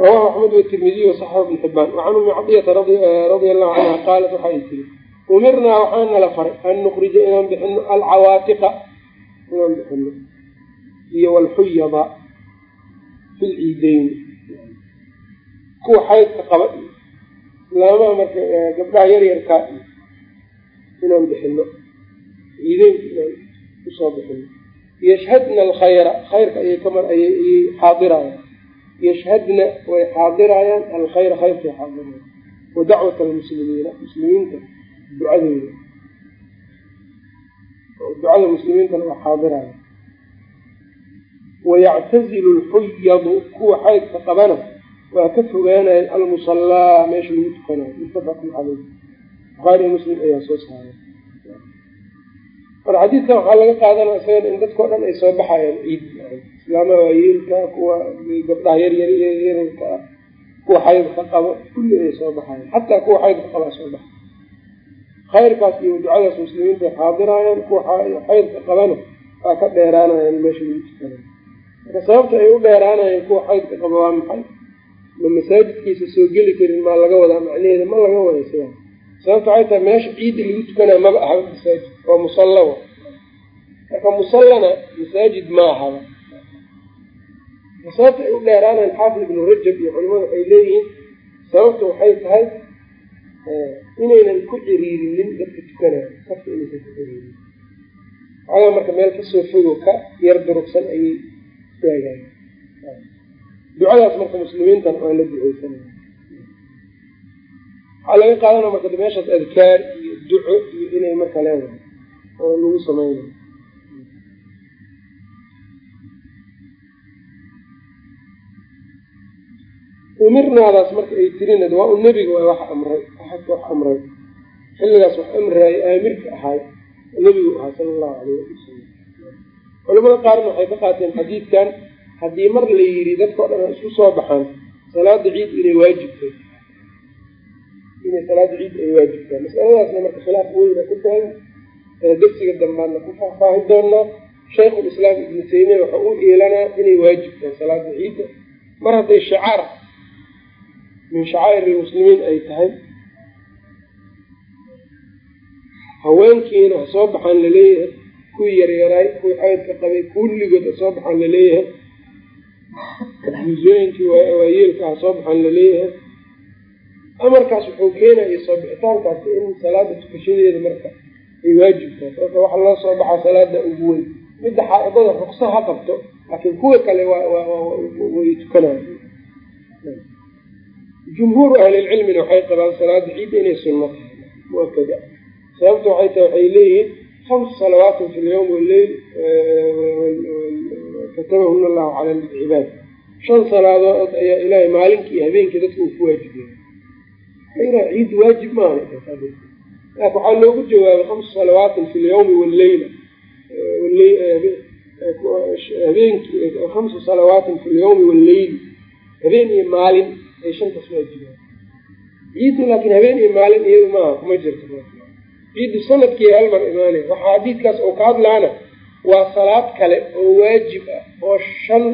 Rawahu axmed watirmidiy wasaxahu ibn xibaan wacan umi cadiyata radia allahu canha qaalat waxa ay tiri umirnaa waxaa nala faray an nukrija inaan bixino alcawaatiqa. Inaan bixino iyo walxuyada fi lciideyn. Kuwa xaydka qaba islaamaha marka gabdhaha yaryarkaa inaan bixino ciideyn inaan u soo bixino yashhadna alkhayra khayrka ayay kamar ayay xaadirayaan. Yashhadna way xaadirayaan alkhayra khayrkay xaadirayaan. Wa dacwat almuslimiina muslimiinta ducadooda. Ducada muslimiintana waa xaadiraya wayactazilu lxuyadu kuwa xaydka qabana waa ka fogaanayan almusallaa meesha lagu tukanayo muttafaqun caleyh buhaari muslim ayaa soo saaray marka xadiidkan waxaa laga qaadanaya isagan in dadkao dhan ay soo baxayaan ciid islaamaha waayeelka kuwa gabdhaha yaryar yararka ah kuwa xaydka qabo kulli ay soo baxayan xataa kuwa xaydka qabaa soo baxa khayrkaas iyo ducadaas muslimiinta ay xaadirayaan kuwa xaydka qabana waa ka dheeraanayaan meesha lagu tukanayo marka sababta ay u dheeraanayaan kuwa xaydka qaba waa maxay? Ma masaajidkiisa soo geli karin maa laga wadaa macnaheeda? Ma laga wada sidaa sababta waxay tahay meesha ciidda lagu tukanaya maba ahaba masaajid waa musalla wa. Marka musallana masaajid ma ahaba sababta ay u dheeraanayan xaafid ibnu rajab iyo culimadu waxay leeyihiin sababta waxay tahay inaynan ku ciriirinin dadka tukanaya safka inaysan ku ciriirinin. Waxaga marka meel ka soo fogo ka yar durugsan ayay ducadaas marka muslimiintan waa la duceysanaya waxaa laga qaadana marka meeshaas adkaar iyo duco iyo inay marka leedahay oo lagu sameynayo umirnaadaas marka ay tirin waa u nebiga waa wax amray axadka wax amray. Xilligaas wax amraayo aamirka ahaay nebigu ahaa sala allahu alayh ali wasalam culamada qaarna waxay ka qaateen xadiidkan haddii mar la yidhi dadkao dhan a isku soo baxaan salaada ciid inay waajibtay inay salaada ciid ay waajibtaa masaladaasna marka khilaaf weyna ku tahay dersiga dambaadna ku faahfaahin doonaa shaykhulislaam ibnu taymiya waxa uu eelanaa inay waajibtahay salaada ciidda. Mar hadday shacaar min shacaa'ir lmuslimiin ay tahay haweenkiina ha soo baxaan la leeyahay kuwii yaryaraay kuwii xaydka qabay kulligood soo baxaan la leeyahay buusooyinkii waayeelka ha soo baxaan la leeyahay amarkaas wuxuu keenaya soo bixitaankaasi in salaada tukashadeeda marka ay waajibtahay sababta waxa loo soo baxaa salaada ugu weyn. Midda xaaidada ruksa ha qabto laakiin kuwa kale way tukanayan jumhuuru ahlilcilmina waxay qabaan salaada ciidda inay sunno tahay. Muakada sababta waxay tahay waxay leeyihiin hamsu salawaatin fi lyawm walleyl katabahuna allahu cala cibaad shan salaadood ayaa ilaahay maalinkii iyo habeenkii dadka uu ku waajibiyay ciid waajib maaha laakin waxaa loogu jawaabay hamsu salawaatin fi lyawmi walleyla habeenkii hamsu salawaatin fi lyawmi walleyli habeen iyo maalin ay shantaas waajibaan ciiddu laakiin habeen iyo maalin iyadu maaha kuma jirto ciiddu sannadkii hal mar imaanaya waxaa xadiidkaas oo ka hadlaana waa salaad kale oo waajib ah oo shan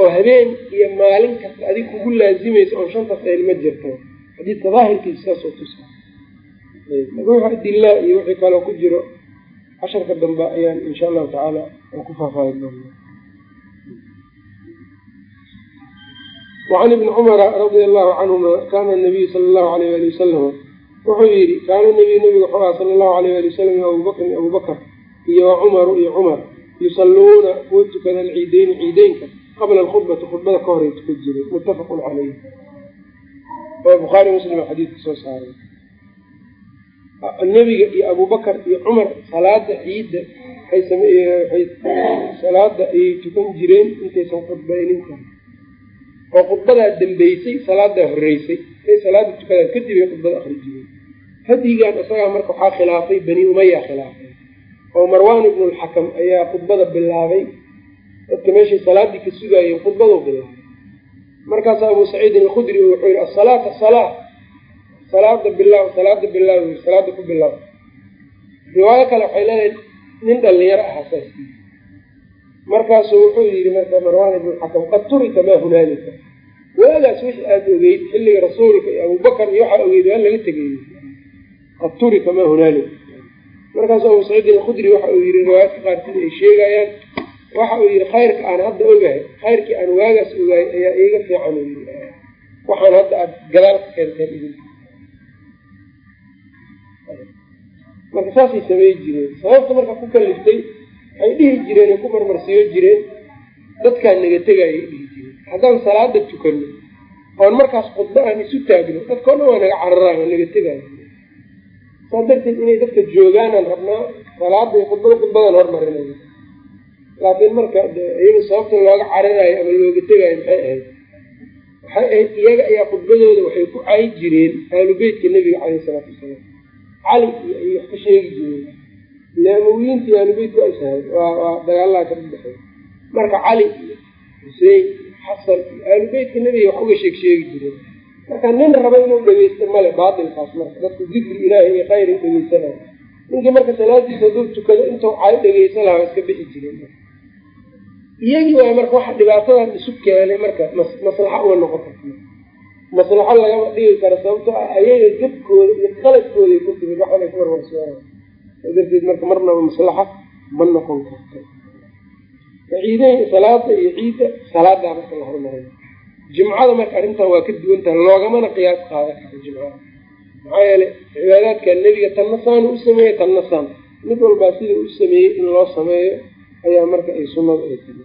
oo habeen iyo maalin kasta adig kugu laazimaysa oo shantaas ayn ma jirto. Xadiidka daahirkiisa saasoo tusa wixii adilaa iyo wixii kaloo ku jiro. Casharka dambe ayaan insha allahu tacaala ku faahfaahin doona wacan ibni cumara radia allahu canhuma kaana nabiyu sala allahu alayh ali wasalama wuxuu yidhi kaana nabiyu nabiga wuxuu sala allahu alayh ali wasalam iyo abubakrin iyo abubakar iyo cumaru iyo cumar yusalluuna kuwa tukada alciideyni ciideynka qabla alkhudbati khudbada ka horay tukan jiray muttafaqun caleyh oo bukhaari muslim xadiidka soo saaray. Nebiga iyo abubakar iyo cumar salaada ciidda salaada ayay tukan jireen intaysan khudbaynin karin oo khudbadaa dambeysay salaadaa horeysay ay salaada tukadaan kadib ay khudbada akri jireen hadigan isagaa marka waxaa khilaafay bani umaya khilaafay oo marwan ibnu lxakam ayaa khudbada bilaabay. Dadka meeshay salaadii ka sugaayeen khudbadu bilaabay. Markaasa abu saciidin alkhudri wuxuu yihi asalaata salaa salaada bilaaw salaada bilaaw salaada ku bilaaw riwaayo kale waxay leedahay nin dhalinyaro ahaa saas markaasuu wuxuu yihi marka marwan ibnu xakam qad turika maa hunaalika? Waagaas wixii aada ogeyd xilliga rasuulka iyo abubakar iyo waxaa ogeyd waa laga tegay qad turika maa hunaalika markaasu abu saciidin alkhudri waxa uu yihi riwaayadka qaar sida ay sheegayaan waxa uu yihi khayrka aan hadda ogahay khayrkii aan waagaas ogahay ayaa iiga fiican u yii waxaan hadda aada gadaal ka keenteen idin. Marka saasay samey jireen. Sababta marka ku kaliftay waxay dhihi jireen ay ku marmarsiyo jireen dadkaan naga tegayay dhihi jireen. Haddaan salaada tukano oon markaas khudba aan isu taagno dadkao dhan waa naga cararaan oo naga tegaayo saa darteed inay dadka joogaanaan rabnaa salaada khudbada khudbadan hormarinayna laakiin marka iyaga sababta looga cararayo ama looga tegaayo maxay ahayd? Waxay ahayd iyaga ayaa khudbadooda waxay ku cayi jireen aalu beytka nebiga caleyhi isalaatu wasalaam. Cali iyo ay wax ka sheegi jireen. Ile amawiyiinta iyo aalubeytka waa ishahayd waa dagaalaha ka dhexeey marka cali iyo xusein iyo xasan iyo aalubeytka nebiga wax uga sheeg sheegi jireen marka nin raba inuu dhegeysto male baatilkaas marka dadku dikri ilaahi iyo khayri dhegeysanayo ninkii marka salaadiisa hadduu tukado intuu cay dhegeysan lahaa iska bixi jireen iyagii waa marka waxa dhibaatadan isu keenay marka maslaxa uma noqon karta maslaxo lagama dhigi karo sababtoo ah ayaga jabkooda iyo qaladkooday ku timid waxaanay ku warwarsoona darteed marka marnaba maslaxa ma noqon karto. Ciidahi salaada iyo ciidda salaadaa marka la hormarayo jimcada marka arrintan waa ka duwantaha loogamana qiyaas qaadan karo jimcada. Maxaa yeelay cibaadaadka nebiga tanna saanu u sameeyey tanna saan mid walbaa sida u sameeyey in loo sameeyo ayaa marka ay sunnadu ay timi